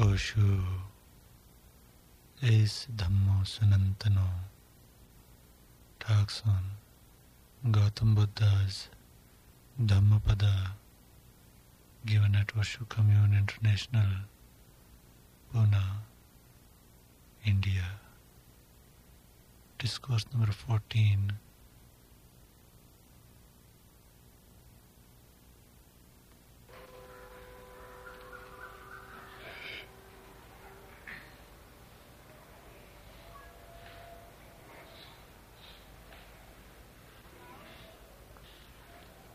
Osho Es Dhammo Sanantano talks on Gautam Buddha's Dhammapada given at Osho Commune International, Pune, India. Discourse number 14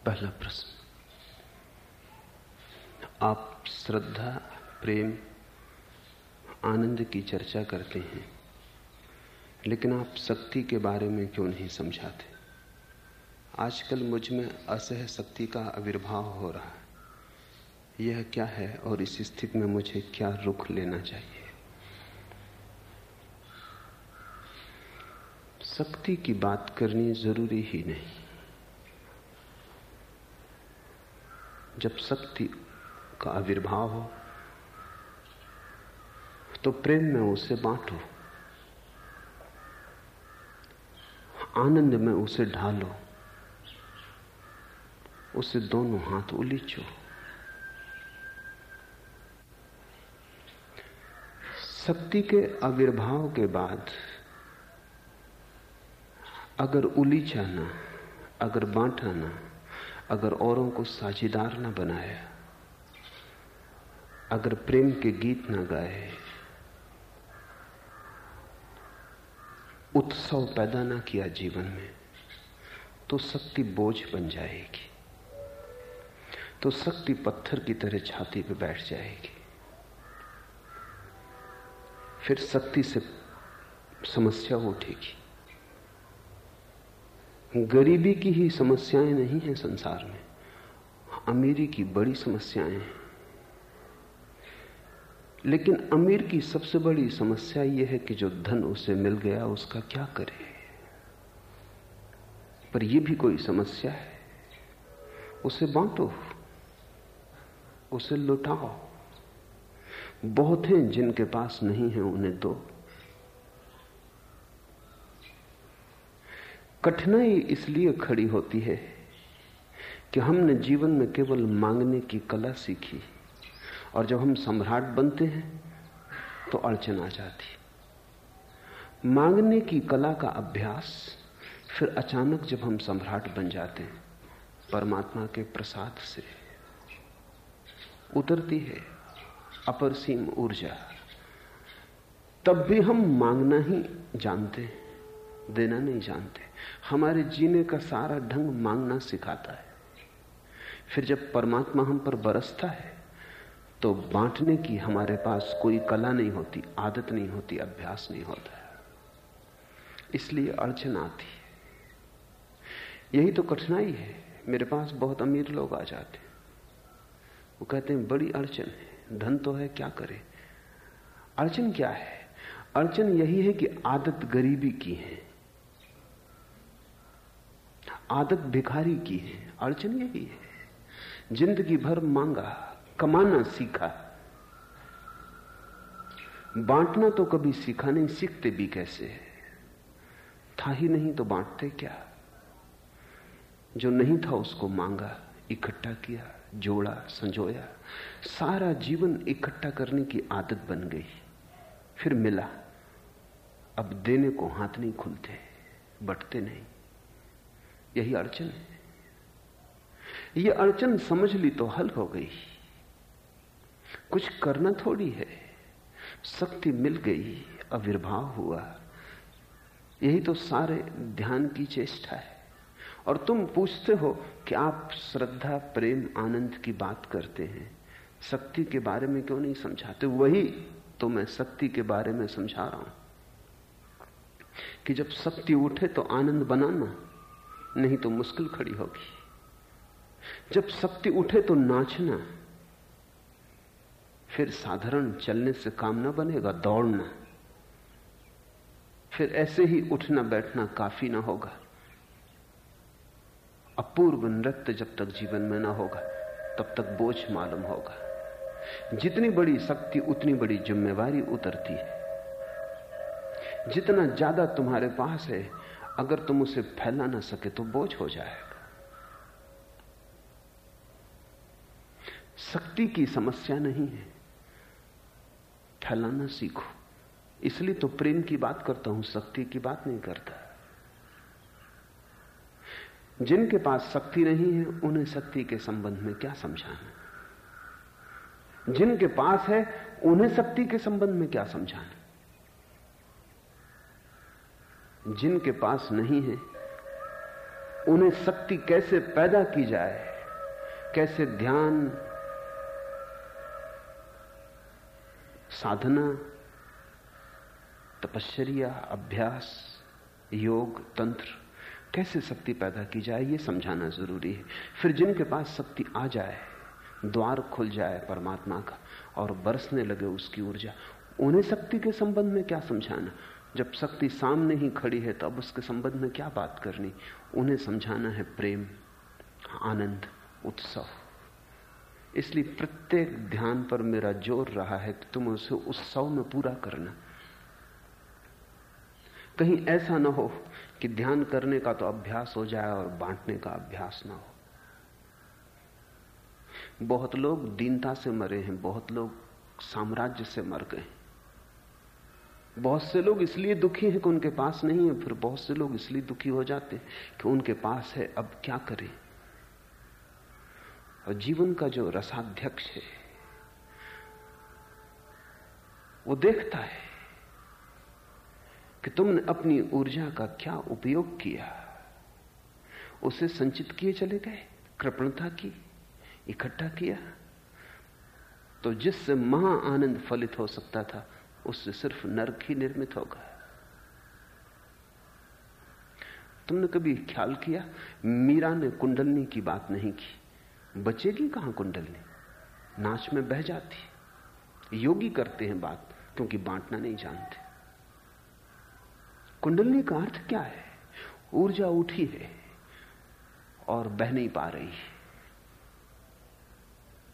पहला प्रश्न। आप श्रद्धा, प्रेम, आनंद की चर्चा करते हैं, लेकिन आप शक्ति के बारे में क्यों नहीं समझाते? आजकल मुझमें असह शक्ति का आविर्भाव हो रहा है। यह क्या है और इस स्थिति में मुझे क्या रुख लेना चाहिए? शक्ति की बात करनी ज़रूरी ही नहीं। जब शक्ति का आविर्भाव हो तो प्रेम में उसे बांटो। आनंद में उसे ढालो। उसे दोनों हाथ उलीचो। शक्ति के आविर्भाव के बाद, अगर उलीचा ना, अगर बांटा ना अगर औरों को साझीदार ना बनाया अगर प्रेम के गीत ना गाए, उत्सव पैदा ना किया जीवन में तो शक्ति बोझ बन जाएगी। तो शक्ति पत्थर की तरह छाती पे बैठ जाएगी। फिर शक्ति से समस्या उठेगी। गरीबी की ही समस्याएँ नहीं है संसार में, अमीरी की बड़ी समस्याएँ हैं। लेकिन अमीर की सबसे बड़ी समस्या यह है कि जो धन उसे मिल गया, उसका क्या करे? पर यह भी कोई समस्या है। उसे बांटो, उसे लुटाओ। बहुत हैं जिनके पास नहीं है उन्हें दो। कठिनाई इसलिए खड़ी होती है कि हमने जीवन में केवल मांगने की कला सीखी और जब हम सम्राट बनते हैं तो अड़चन आ जाती। मांगने की कला का अभ्यास, फिर अचानक जब हम सम्राट बन जाते हैं, परमात्मा के प्रसाद से। उतरती है अपरसीम ऊर्जा। तब भी हम मांगना ही जानते देना नहीं जानते। हमारे जीने का सारा ढंग मांगना सिखाता है। फिर जब परमात्मा हम पर बरसता है तो बांटने की हमारे पास कोई कला नहीं होती, आदत नहीं होती, अभ्यास नहीं होता इसलिए अड़चन आती है। यही तो कठिनाई है। मेरे पास बहुत अमीर लोग आ जाते हैं। वो कहते हैं, बड़ी अड़चन है, धन तो है, क्या करे? अड़चन क्या है? अड़चन यही है कि आदत गरीबी की है। आदत भिखारी की है, अड़चन यही है। ज़िंदगी भर मांगा, कमाना सीखा। बांटना तो कभी सीखा नहीं, सीखते भी कैसे है? था ही नहीं तो बांटते क्या? जो नहीं था उसको मांगा, इकट्ठा किया, जोड़ा, संजोया। सारा जीवन इकट्ठा करने की आदत बन गई। फिर मिला। अब देने को हाथ नहीं खुलते, बटते नहीं। यही अड़चन है। ये अड़चन समझ ली तो हल हो गई। कुछ करना थोड़ी है। शक्ति मिल गई, आविर्भाव हुआ। यही तो सारे ध्यान की चेष्टा है। और तुम पूछते हो कि आप श्रद्धा, प्रेम, आनंद की बात करते हैं। शक्ति के बारे में क्यों नहीं समझाते? वही तो मैं शक्ति के बारे में समझा रहा हूँ। कि जब शक्ति उठे तो आनंद बनाना नहीं तो मुश्किल खड़ी होगी। जब शक्ति उठे तो नाचना, फिर साधारण चलने से काम ना बनेगा, दौड़ना। फिर ऐसे ही उठना बैठना काफ़ी ना होगा। अपूर्व नृत्य जब तक जीवन में ना होगा, तब तक बोझ मालूम होगा। जितनी बड़ी शक्ति, उतनी बड़ी जिम्मेवारी उतरती है। जितना ज़्यादा तुम्हारे पास है अगर तुम उसे फैला ना सके तो बोझ हो जाएगा। शक्ति की समस्या नहीं है। फैलाना सीखो। इसलिए तो प्रेम की बात करता हूँ, शक्ति की बात नहीं करता। जिनके पास शक्ति नहीं है, उन्हें शक्ति के संबंध में क्या समझाना जिनके पास है, उन्हें शक्ति के संबंध में क्या समझाना जिनके पास नहीं है, उन्हें शक्ति कैसे पैदा की जाए? कैसे ध्यान, साधना, तपश्चर्या, अभ्यास, योग, तंत्र, कैसे शक्ति पैदा की जाए, ये समझाना ज़रूरी है। फिर जिनके पास शक्ति आ जाए, द्वार खुल जाए परमात्मा का और बरसने लगे उसकी ऊर्जा, उन्हें शक्ति के संबंध में क्या समझाना? जब शक्ति सामने ही खड़ी है तो अब उसके संबंध में क्या बात करनी? उन्हें समझाना है प्रेम, आनंद, उत्सव। इसलिए प्रत्येक ध्यान पर मेरा ज़ोर रहा है कि तुम उसे उत्सव में पूरा करना। कहीं ऐसा ना हो कि ध्यान करने का तो अभ्यास हो जाए और बांटने का अभ्यास ना हो। बहुत लोग दीनता से मरे हैं, बहुत लोग साम्राज्य से मर गए बहुत से लोग इसलिए दुखी हैं कि उनके पास नहीं है, फिर बहुत से लोग इसलिए दुखी हो जाते हैं कि उनके पास है, अब क्या करें? और जीवन का जो रसाध्यक्ष है, वो देखता है कि तुमने अपनी ऊर्जा का क्या उपयोग किया। उसे संचित किए चले गए, कृपणता की, इकट्ठा किया। तो जिससे महा आनंद फलित हो सकता था उससे सिर्फ़ नर्क ही निर्मित होगा। तुमने कभी ख्याल किया? मीरा ने कुंडलनी की बात नहीं की। बचेगी कहाँ कुंडलनी? नाच में बह जाती। योगी करते हैं बात, क्योंकि बांटना नहीं जानते। कुंडलनी का अर्थ क्या है? ऊर्जा उठी है और बह नहीं पा रही है।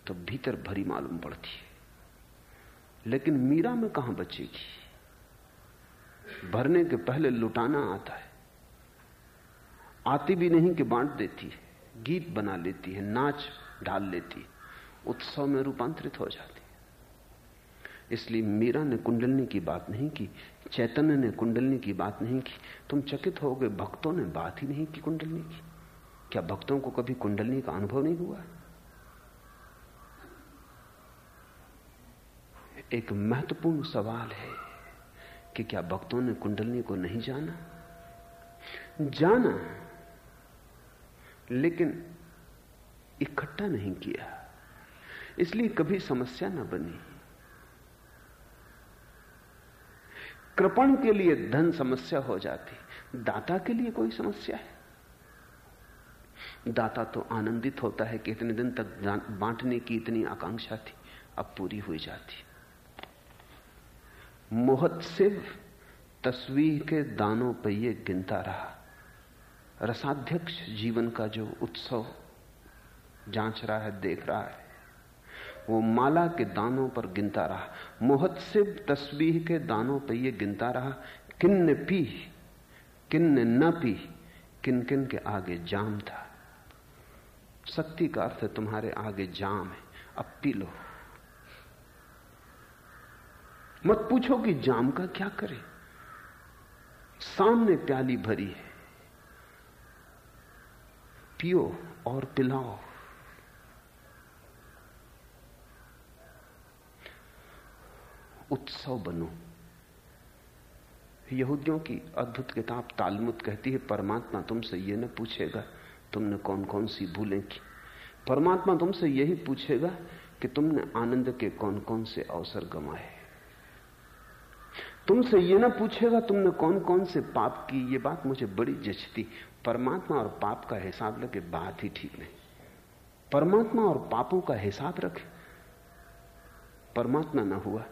तो भीतर भरी मालूम पड़ती है। लेकिन मीरा में कहाँ बचेगी? भरने के पहले लुटाना आता है। आती भी नहीं कि बांट देती है, गीत बना लेती है, नाच डाल लेती है, उत्सव में रूपांतरित हो जाती है। इसलिए मीरा ने कुंडलनी की बात नहीं की, चैतन्य ने कुंडलनी की बात नहीं की, तुम चकित हो गए, भक्तों ने बात ही नहीं की कुंडलनी की। क्या भक्तों को कभी कुंडलनी का अनुभव नहीं हुआ? एक महत्वपूर्ण सवाल है कि क्या भक्तों ने कुंडलनी को नहीं जाना? जाना लेकिन इकट्ठा नहीं किया। इसलिए कभी समस्या ना बनी। कृपण के लिए धन समस्या हो जाती, दाता के लिए कोई समस्या है? दाता तो आनंदित होता है कि इतने दिन तक बांटने की इतनी आकांक्षा थी, अब पूरी हुई जाती। मोहत तस्वीर के दानों पर यह गिनता रहा। रसाध्यक्ष जीवन का जो उत्सव जाँच रहा है, देख रहा है, वो माला के दानों पर गिनता रहा। मोहत्सिब तस्वीर के दानों पर यह गिनता रहा किन ने पी किन ने न पी किन किन के आगे जाम था। शक्ति का अर्थ तुम्हारे आगे जाम है, अब पी लो। मत पूछो कि जाम का क्या करे। सामने प्याली भरी है। पियो और पिलाओ। उत्सव बनो। यहूदियों की अद्भुत किताब तालमुद कहती है, परमात्मा तुमसे यह न पूछेगा तुमने कौन कौन सी भूलें की। परमात्मा तुमसे यही पूछेगा कि तुमने आनंद के कौन कौन से अवसर गंवाए तुमसे यह ना पूछेगा तुमने कौन कौन से पाप की। ये बात मुझे बड़ी जचती। परमात्मा और पाप का हिसाब लगे बात ही ठीक नहीं। परमात्मा और पापों का हिसाब रखे। परमात्मा ना हुआ,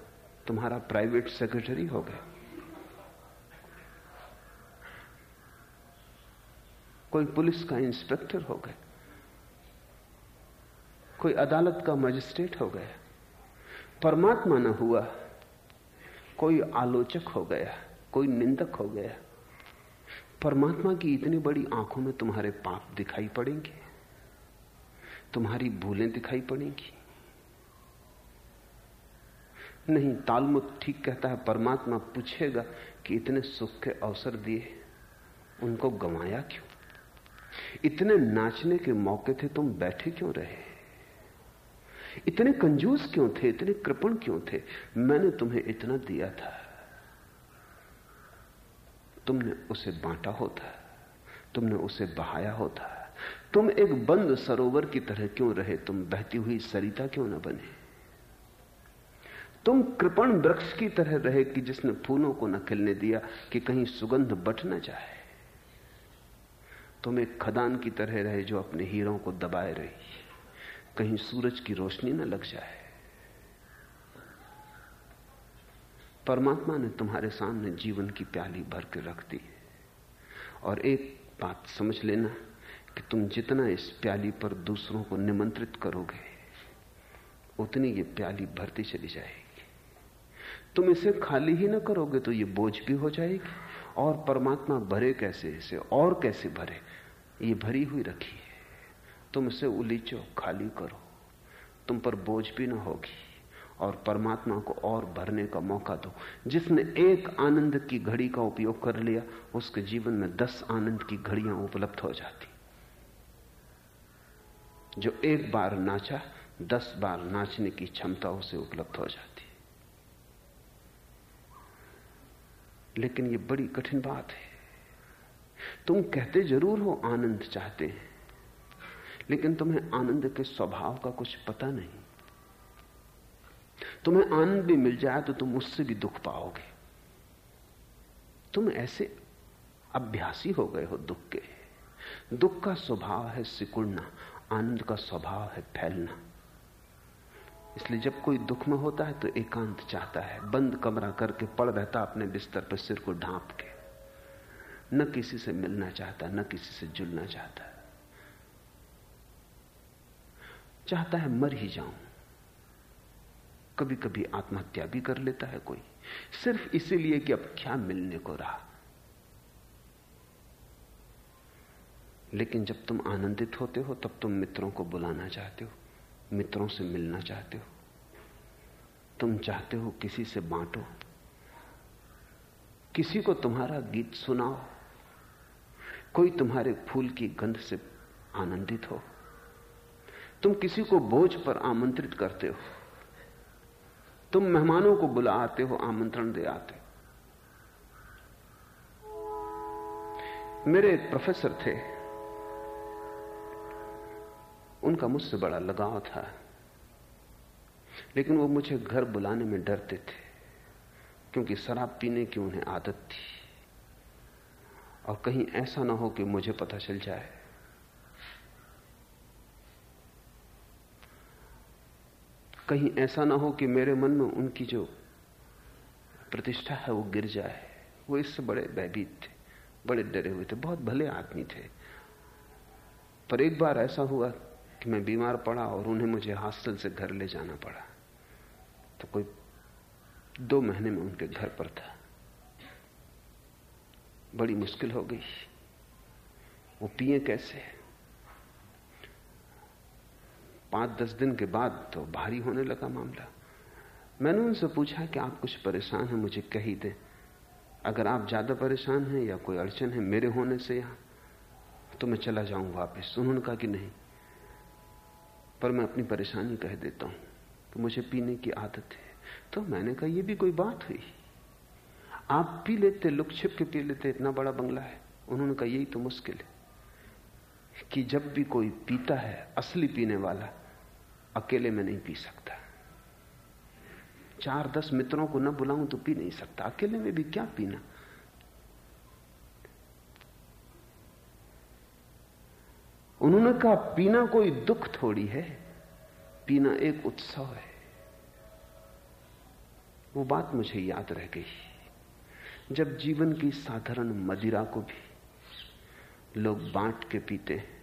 तुम्हारा प्राइवेट सेक्रेटरी हो गया। कोई पुलिस का इंस्पेक्टर हो गया। कोई अदालत का मजिस्ट्रेट हो गया। परमात्मा न हुआ कोई आलोचक हो गया, कोई निंदक हो गया। परमात्मा की इतनी बड़ी आँखों में तुम्हारे पाप दिखाई पड़ेंगे, तुम्हारी भूलें दिखाई पड़ेंगी। नहीं तालमुत ठीक कहता है, परमात्मा पूछेगा कि इतने सुख के अवसर दिए, उनको गंवाया क्यों? इतने नाचने के मौके थे, तुम बैठे क्यों रहे? इतने कंजूस क्यों थे? इतने कृपण क्यों थे? मैंने तुम्हें इतना दिया था। तुमने उसे बांटा होता। तुमने उसे बहाया होता। तुम एक बंद सरोवर की तरह क्यों रहे? तुम बहती हुई सरिता क्यों ना बने? तुम कृपण वृक्ष की तरह रहे कि जिसने फूलों को न खिलने दिया, कि कहीं सुगंध बट न जाए। तुम एक खदान की तरह रहे जो अपने हीरों को दबाए रही। कहीं सूरज की रोशनी न लग जाए। परमात्मा ने तुम्हारे सामने जीवन की प्याली भर के रख दी और एक बात समझ लेना कि तुम जितना इस प्याली पर दूसरों को निमंत्रित करोगे, उतनी ये प्याली भरती चली जाएगी। तुम इसे खाली ही ना करोगे तो ये बोझ भी हो जाएगी। और परमात्मा भरे कैसे, इसे और कैसे भरे, ये भरी हुई रखी है। तुम इसे उलीचो, खाली करो। तुम पर बोझ भी ना होगी और परमात्मा को और भरने का मौका दो। जिसने एक आनंद की घड़ी का उपयोग कर लिया, उसके जीवन में दस आनंद की घड़ियाँ उपलब्ध हो जाती। जो एक बार नाचा, दस बार नाचने की क्षमता उसे उपलब्ध हो जाती। लेकिन यह बड़ी कठिन बात है। तुम कहते ज़रूर हो आनंद चाहते हैं लेकिन तुम्हें आनंद के स्वभाव का कुछ पता नहीं। तुम्हें आनंद भी मिल जाए तो तुम उससे भी दुख पाओगे। तुम ऐसे अभ्यासी हो गए हो दुख के। दुख का स्वभाव है सिकुड़ना, आनंद का स्वभाव है फैलना। इसलिए जब कोई दुख में होता है तो एकांत चाहता है। बंद कमरा करके पड़ रहता अपने बिस्तर पर सिर को ढांप के। न किसी से मिलना चाहता, न किसी से जुलना चाहता। चाहता है मर ही जाऊँ। कभी कभी आत्महत्या भी कर लेता है कोई। सिर्फ़ इसीलिए कि अब क्या मिलने को रहा। लेकिन जब तुम आनंदित होते हो, तब तुम मित्रों को बुलाना चाहते हो, मित्रों से मिलना चाहते हो। तुम चाहते हो किसी से बांटो, किसी को तुम्हारा गीत सुनाओ, कोई तुम्हारे फूल की गंध से आनंदित हो। तुम किसी को बोझ पर आमंत्रित करते हो। तुम मेहमानों को बुला आते हो, आमंत्रण दे आते हो। मेरे एक प्रोफेसर थे। उनका मुझसे बड़ा लगाव था। लेकिन वो मुझे घर बुलाने में डरते थे, क्योंकि शराब पीने की उन्हें आदत थी। और कहीं ऐसा ना हो कि मुझे पता चल जाए। कहीं ऐसा ना हो कि मेरे मन में उनकी जो प्रतिष्ठा है वो गिर जाए। वो इससे बड़े भयभीत थे, बड़े डरे हुए थे, बहुत भले आदमी थे। पर एक बार ऐसा हुआ कि मैं बीमार पड़ा और उन्हें मुझे हॉस्टल से घर ले जाना पड़ा। तो कोई दो महीने में उनके घर पर था। बड़ी मुश्किल हो गई। वो पिए कैसे? पाँच दस दिन के बाद तो भारी होने लगा मामला। मैंने उनसे पूछा कि आप कुछ परेशान हैं, मुझे कही दे। अगर आप ज़्यादा परेशान हैं या कोई अड़चन है मेरे होने से यहाँ तो मैं चला जाऊँ वापस। उन्होंने कहा कि नहीं। पर मैं अपनी परेशानी कह देता हूँ कि मुझे पीने की आदत है। तो मैंने कहा यह भी कोई बात हुई? आप पी लेते, लुक छिप के पी लेते, इतना बड़ा बंगला है। उन्होंने कहा, यही तो मुश्किल है कि जब भी कोई पीता है, असली पीने वाला अकेले में नहीं पी सकता। चार दस मित्रों को न बुलाऊं तो पी नहीं सकता। अकेले में भी क्या पीना? उन्होंने कहा, पीना कोई दुख थोड़ी है, पीना एक उत्सव है। वो बात मुझे याद रह गई। जब जीवन की साधारण मदिरा को भी लोग बांट के पीते हैं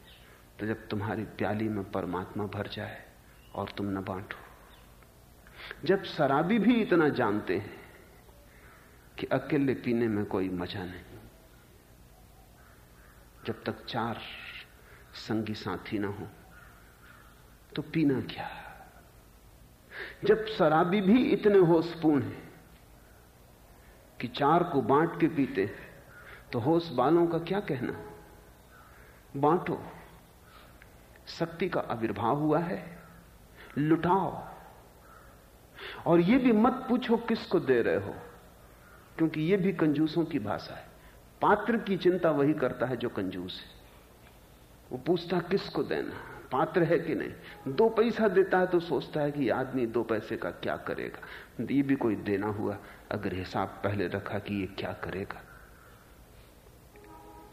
तो जब तुम्हारी प्याली में परमात्मा भर जाए और तुम न बांटो। जब शराबी भी इतना जानते हैं कि अकेले पीने में कोई मज़ा नहीं, जब तक चार संगी साथी ना हो तो पीना क्या? जब शराबी भी इतने होशपूर्ण हैं कि चार को बांट के पीते तो होश बालों का क्या कहना? बांटो, शक्ति का आविर्भाव हुआ है। लुटाओ। और यह भी मत पूछो किसको दे रहे हो, क्योंकि यह भी कंजूसों की भाषा है। पात्र की चिंता वही करता है जो कंजूस है। वो पूछता किसको देना? पात्र है कि नहीं? दो पैसा देता है तो सोचता है कि आदमी दो पैसे का क्या करेगा? ये भी कोई देना हुआ, अगर हिसाब पहले रखा कि ये क्या करेगा?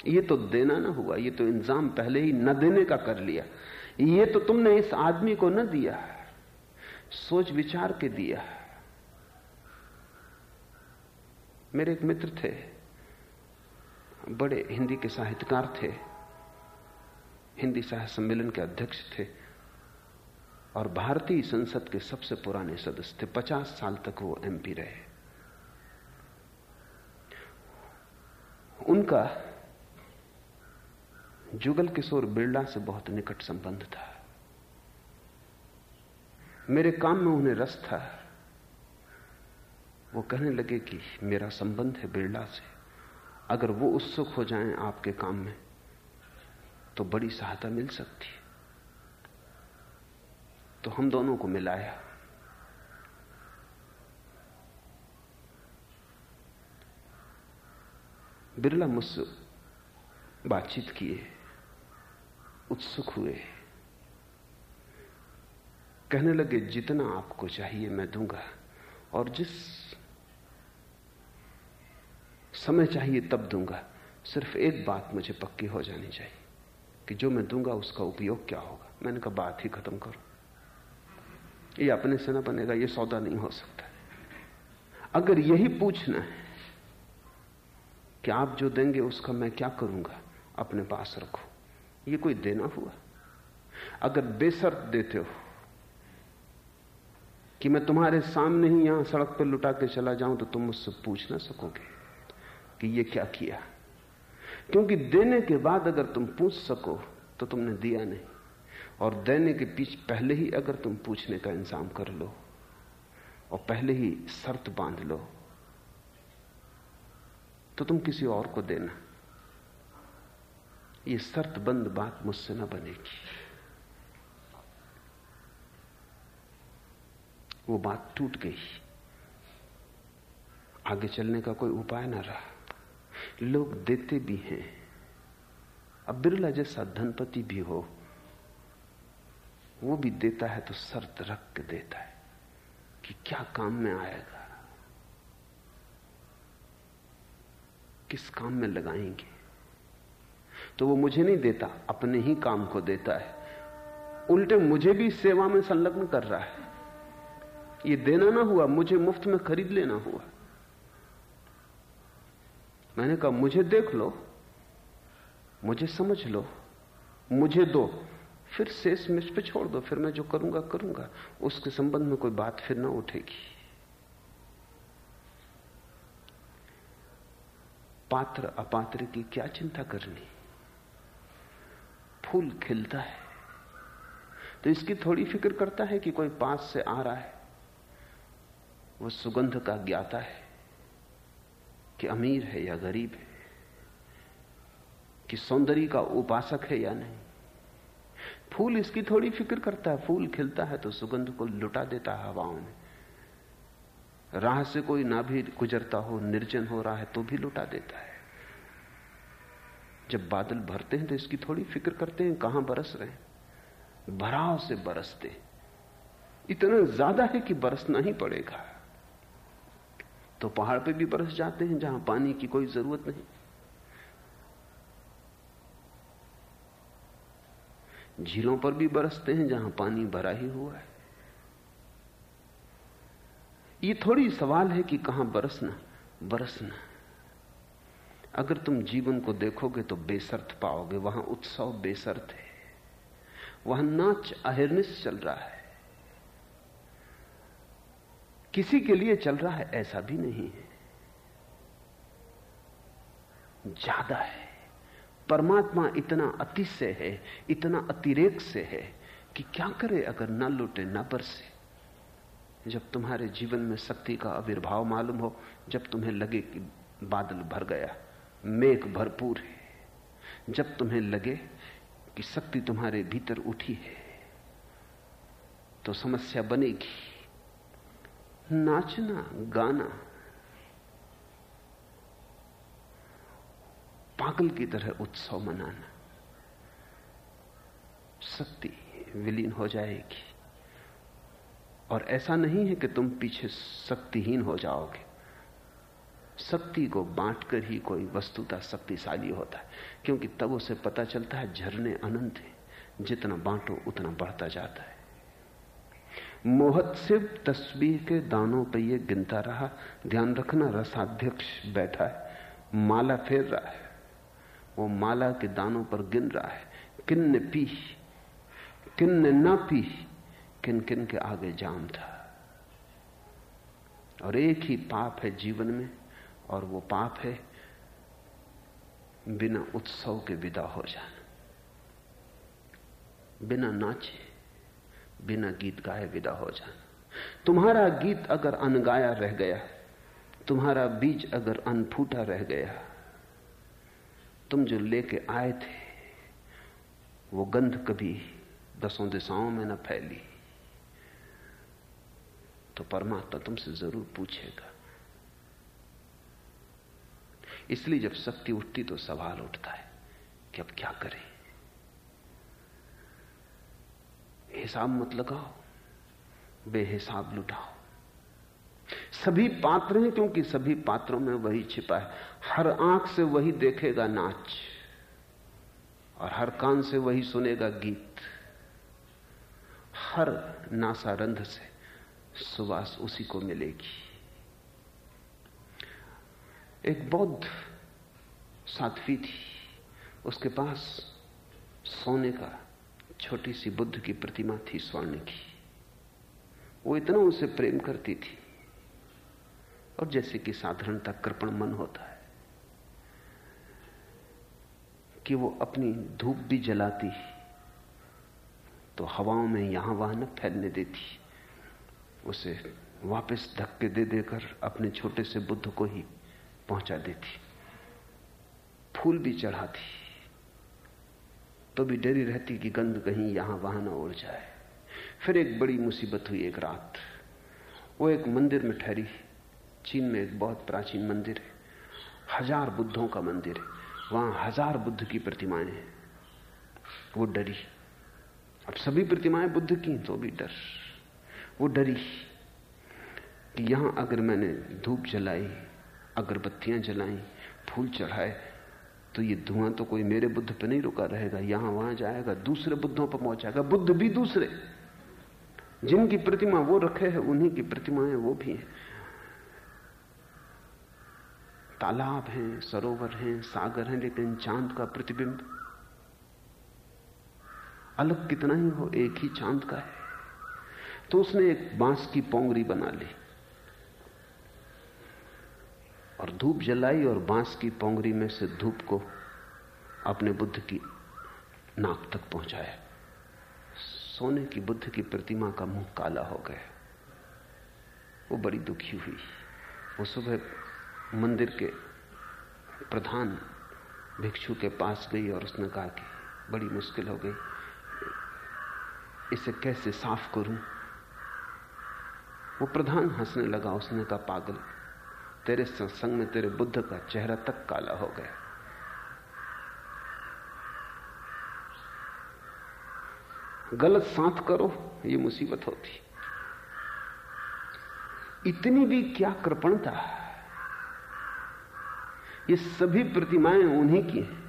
ये तो देना ना हुआ, ये तो इंजाम पहले ही न देने का कर लिया। ये तो तुमने इस आदमी को न दिया सोच विचार के दिया मेरे एक मित्र थे, बड़े हिंदी के साहित्यकार थे, हिंदी साहित्य सम्मेलन के अध्यक्ष थे, और भारतीय संसद के सबसे पुराने सदस्य थे। पचास साल तक वो एमपी रहे। उनका जुगल किशोर बिरला से बहुत निकट संबंध था। मेरे काम में उन्हें रस था। वो कहने लगे कि मेरा संबंध है बिरला से। अगर वो उत्सुक हो जाएँ आपके काम में तो बड़ी सहायता मिल सकती। तो हम दोनों को मिलाया। बिरला मुझसे बातचीत किए। उत्सुक हुए। कहने लगे, जितना आपको चाहिए मैं दूँगा। और जिस समय चाहिए तब दूँगा। सिर्फ़ एक बात मुझे पक्की हो जानी चाहिए कि जो मैं दूँगा उसका उपयोग क्या होगा। मैंने कहा, बात ही खत्म करो। ये अपने से ना बनेगा, ये सौदा नहीं हो सकता। अगर यही पूछना है कि आप जो देंगे उसका मैं क्या करूँगा, अपने पास रखो। ये कोई देना हुआ? अगर बेसर्त देते हो कि मैं तुम्हारे सामने ही यहाँ सड़क पर लुटा के चला जाऊँ तो तुम मुझसे पूछ ना सकोगे कि ये क्या किया? क्योंकि देने के बाद अगर तुम पूछ सको तो तुमने दिया नहीं। और देने के पीछे पहले ही अगर तुम पूछने का इंतज़ाम कर लो, और पहले ही शर्त बाँध लो तो तुम किसी और को देना। ये शर्त बंद बात मुझसे ना बनेगी। वो बात टूट गई। आगे चलने का कोई उपाय ना रहा। लोग देते भी हैं। अब बिरला जैसा धनपति भी हो, वो भी देता है तो शर्त रख के देता है कि क्या काम में आएगा। किस काम में लगाएँगे? तो वो मुझे नहीं देता, अपने ही काम को देता है। उल्टे मुझे भी सेवा में संलग्न कर रहा है। ये देना ना हुआ, मुझे मुफ़्त में खरीद लेना हुआ। मैंने कहा, मुझे देख लो, मुझे समझ लो, मुझे दो, फिर शेष मिस पे छोड़ दो, फिर मैं जो करूँगा करूँगा। उसके संबंध में कोई बात फिर ना उठेगी। पात्र अपात्र की क्या चिंता करनी? फूल खिलता है। तो इसकी थोड़ी फ़िक्र करता है कि कोई पास से आ रहा है। वो सुगंध का ज्ञाता है कि अमीर है या गरीब है, कि सौंदर्य का उपासक है या नहीं। फूल इसकी थोड़ी फ़िक्र करता है। फूल खिलता है तो सुगंध को लुटा देता है हवाओं में। राह से कोई ना भी गुजरता हो, निर्जन हो रहा है तो भी लुटा देता है। जब बादल भरते हैं तो इसकी थोड़ी फ़िक्र करते हैं कहाँ बरस रहे हैं। भराव से बरसते इतना ज़्यादा है कि बरसना ही पड़ेगा। तो पहाड़ पे भी बरस जाते हैं जहाँ पानी की कोई ज़रूरत नहीं। झीलों पर भी बरसते हैं जहाँ पानी भरा ही हुआ है। ये थोड़ी सवाल है कि कहाँ बरसना बरसना। अगर तुम जीवन को देखोगे तो बेसर्त पाओगे, वहाँ उत्सव बेसर्त है। वहाँ नाच अहिर्निश चल रहा है। किसी के लिए चल रहा है, ऐसा भी नहीं है। ज़्यादा है। परमात्मा इतना अतिशय है, इतना अतिरेक से है, कि क्या करे अगर ना लुटे, ना बरसे। जब तुम्हारे जीवन में शक्ति का आविर्भाव मालूम हो, जब तुम्हें लगे कि बादल भर गया मेघ भरपूर है। जब तुम्हें लगे कि शक्ति तुम्हारे भीतर उठी है तो समस्या बनेगी। नाचना, गाना, पागल की तरह उत्सव मनाना, शक्ति विलीन हो जाएगी। और ऐसा नहीं है कि तुम पीछे शक्तिहीन हो जाओगे। शक्ति को बांटकर ही कोई वस्तुता शक्तिशाली होता है, क्योंकि तब उसे पता चलता है झरने अनंत है, जितना बांटो उतना बढ़ता जाता है। मोहत सिर्फ़ तस्वीर के दानों पर यह गिनता रहा, ध्यान रखना रसाध्यक्ष बैठा है, माला फेर रहा है, वो माला के दानों पर गिन रहा है, किन ने पी किन ने ना पी किन किन के आगे जाम था। और एक ही पाप है जीवन में और वो पाप है, बिना उत्सव के विदा हो जाना। बिना नाचे, बिना गीत गाए विदा हो जाना। तुम्हारा गीत अगर अनगाया रह गया, तुम्हारा बीज अगर अनफूटा रह गया, तुम जो लेके आए थे, वो गंध कभी दसों दिशाओं में न फैली। तो परमात्मा तुमसे ज़रूर पूछेगा इसलिए जब शक्ति उठती तो सवाल उठता है कि अब क्या करें? हिसाब मत लगाओ, बेहिसाब लुटाओ। सभी पात्र हैं क्योंकि सभी पात्रों में वही छिपा है। हर आँख से वही देखेगा नाच और हर कान से वही सुनेगा गीत। हर नासारंध से सुवास उसी को मिलेगी। एक बौद्ध साध्वी थी। उसके पास सोने का छोटी सी बुद्ध की प्रतिमा थी, स्वर्ण की। वो इतना उसे प्रेम करती थी। और जैसे कि साधारणता कृपण मन होता है, कि वो अपनी धूप भी जलाती तो हवाओं में यहाँ वहाँ न फैलने देती। उसे वापस धक्के दे देकर अपने छोटे से बुद्ध को ही पहुँचा देती। फूल भी चढ़ाती। तो भी डरी रहती कि गंध कहीं यहाँ वहाँ ना उड़ जाए। फिर एक बड़ी मुसीबत हुई एक रात। वो एक मंदिर में ठहरी। चीन में एक बहुत प्राचीन मंदिर है। हज़ार बुद्धों का मंदिर है। वहाँ हज़ार बुद्ध की प्रतिमाएँ हैं। वो डरी। अब सभी प्रतिमाएँ बुद्ध की तो भी डर। वो डरी कि यहाँ अगर मैंने धूप जलाई अगरबत्तियाँ जलाई, फूल चढ़ाए तो ये धुआँ तो कोई मेरे बुद्ध पे नहीं रुका रहेगा, यहाँ वहाँ जाएगा, दूसरे बुद्धों पर पहुंचाएगा, बुद्ध भी दूसरे। जिनकी प्रतिमा वो रखे है, उन्हीं की प्रतिमाएँ वो भी हैं। तालाब हैं, सरोवर हैं, सागर हैं, लेकिन चाँद का प्रतिबिंब। अलग कितना ही हो, एक ही चाँद का है। तो उसने एक बाँस की पोंगरी बना ली। और धूप जलाई और बाँस की पोंगरी में से धूप को अपने बुद्ध की नाक तक पहुँचाया। सोने की बुद्ध की प्रतिमा का मुँह काला हो गया। वो बड़ी दुखी हुई। वो सुबह मंदिर के प्रधान भिक्षु के पास गई और उसने कहा कि बड़ी मुश्किल हो गई। इसे कैसे साफ़ करूँ? वो प्रधान हंसने लगा। उसने कहा, पागल तेरे सत्संग में तेरे बुद्ध का चेहरा तक काला हो गया। गलत साथ करो, ये मुसीबत होती। इतनी भी क्या कृपणता। ये सभी प्रतिमाएँ उन्हीं की हैं।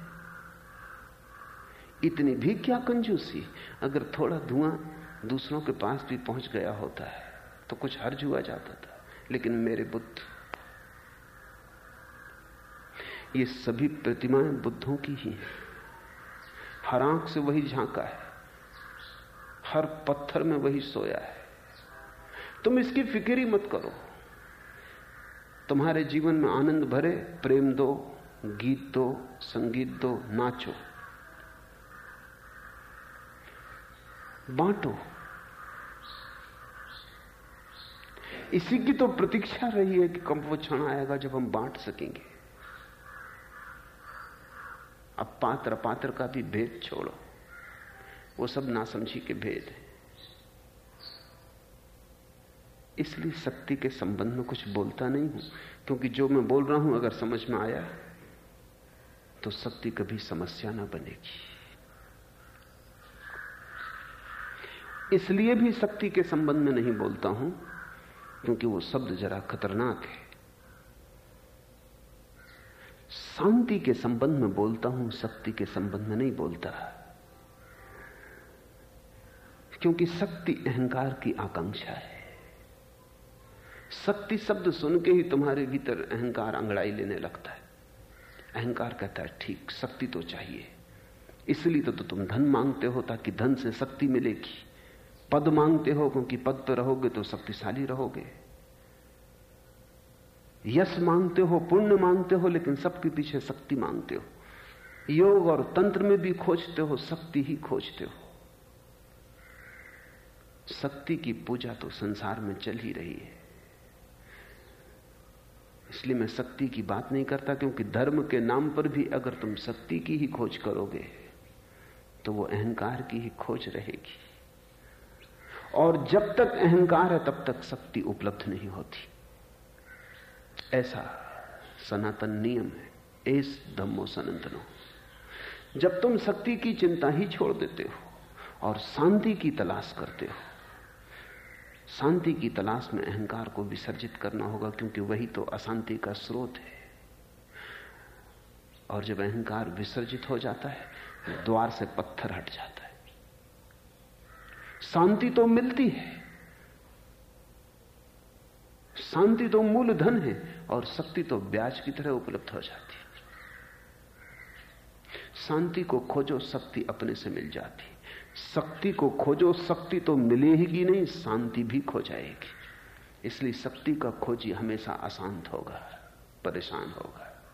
इतनी भी क्या कंजूसी। अगर थोड़ा धुआँ दूसरों के पास भी पहुँच गया होता है तो कुछ हर्ज हुआ जाता था। लेकिन मेरे बुद्ध ये सभी प्रतिमाएँ बुद्धों की ही हैं। हर आँख से वही झांका है। हर पत्थर में वही सोया है। तुम इसकी फ़िक्र ही मत करो। तुम्हारे जीवन में आनंद भरे, प्रेम दो, गीत दो, संगीत दो, नाचो। बांटो। इसी की तो प्रतीक्षा रही है कि कब वो क्षण आएगा जब हम बांट सकेंगे। अब पात्र पात्र का भी भेद छोड़ो। वो सब नासमझी के भेद है। इसलिए शक्ति के संबंध में कुछ बोलता नहीं हूँ, क्योंकि जो मैं बोल रहा हूँ अगर समझ में आया तो शक्ति कभी समस्या ना बनेगी। इसलिए भी शक्ति के संबंध में नहीं बोलता हूँ, क्योंकि वो शब्द जरा खतरनाक है। शांति के संबंध में बोलता हूँ शक्ति के संबंध में नहीं बोलता। क्योंकि शक्ति अहंकार की आकांक्षा है। शक्ति शब्द सुन के ही तुम्हारे भीतर अहंकार अंगड़ाई लेने लगता है। अहंकार कहता है ठीक शक्ति तो चाहिए। इसलिए तो, तो तुम धन मांगते हो ताकि धन से शक्ति मिलेगी। पद मांगते हो क्योंकि पद पर रहोगे तो शक्तिशाली रहोगे। यश मांगते हो, पुण्य मांगते हो, लेकिन सबके पीछे शक्ति मांगते हो। योग और तंत्र में भी खोजते हो, शक्ति ही खोजते हो। शक्ति की पूजा तो संसार में चल ही रही है। इसलिए मैं शक्ति की बात नहीं करता, क्योंकि धर्म के नाम पर भी अगर तुम शक्ति की ही खोज करोगे तो वो अहंकार की ही खोज रहेगी। और जब तक अहंकार है, तब तक शक्ति उपलब्ध नहीं होती। ऐसा सनातन नियम है, एस धम्मो सनातनो जब तुम शक्ति की चिंता ही छोड़ देते हो और शांति की तलाश करते हो, शांति की तलाश में अहंकार को विसर्जित करना होगा क्योंकि वही तो अशांति का स्रोत है। और जब अहंकार विसर्जित हो जाता है, द्वार से पत्थर हट जाता है। शांति तो मिलती है, शांति तो मूल धन है और शक्ति तो ब्याज की तरह उपलब्ध हो जाती है। शांति को खोजो, शक्ति अपने से मिल जाती शक्ति को खोजो, शक्ति तो मिलेगी नहीं, शांति भी खो जाएगी। इसलिए शक्ति का खोजी हमेशा अशांत होगा, परेशान होगा।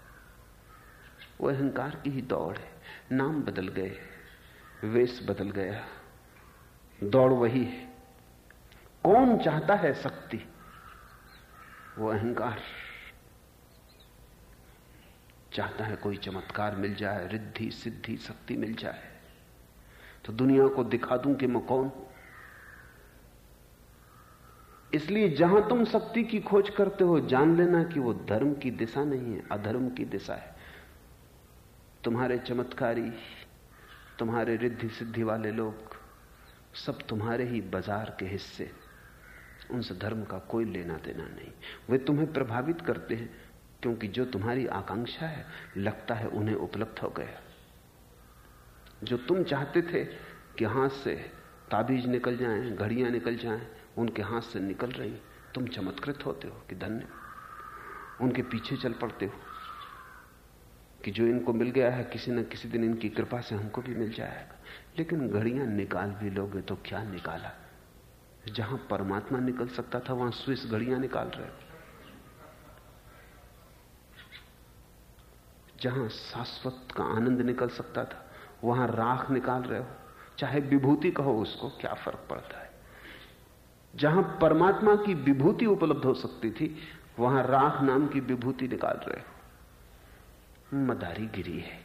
वो अहंकार की ही दौड़ है। नाम बदल गए, वेश बदल गया। दौड़ वही है। कौन चाहता है शक्ति? वो अहंकार। चाहता है कोई चमत्कार मिल जाए, रिद्धि, सिद्धि, शक्ति मिल जाए तो दुनिया को दिखा दूँ कि मैं कौन? हूँ इसलिए जहाँ तुम शक्ति की खोज करते हो, जान लेना कि वो धर्म की दिशा नहीं है, अधर्म की दिशा है। तुम्हारे चमत्कारी, तुम्हारे रिद्धि, सिद्धि वाले लोग, सब तुम्हारे ही बाज़ार के हिस्से, उनसे धर्म का कोई लेना देना नहीं। वे तुम्हें प्रभावित करते हैं। क्योंकि जो तुम्हारी आकांक्षा है लगता है उन्हें उपलब्ध हो गया। जो तुम चाहते थे कि हाथ से ताबीज निकल जाएँ, घड़ियाँ निकल जाएँ, उनके हाथ से निकल रही तुम चमत्कृत होते हो कि धन्य। उनके पीछे चल पड़ते हो कि जो इनको मिल गया है किसी न किसी दिन इनकी कृपा से हमको भी मिल जाएगा। लेकिन घड़ियाँ निकाल भी लोगे तो क्या निकाला? जहाँ परमात्मा निकल सकता था वहाँ स्विस घड़ियाँ निकाल रहे हो। जहाँ शाश्वत का आनंद निकल सकता था, वहाँ राख निकाल रहे हो। चाहे विभूति कहो, उसको क्या फ़र्क पड़ता है? जहाँ परमात्मा की विभूति उपलब्ध हो सकती थी, वहाँ राख नाम की विभूति निकाल रहे हो। मदारी गिरी है,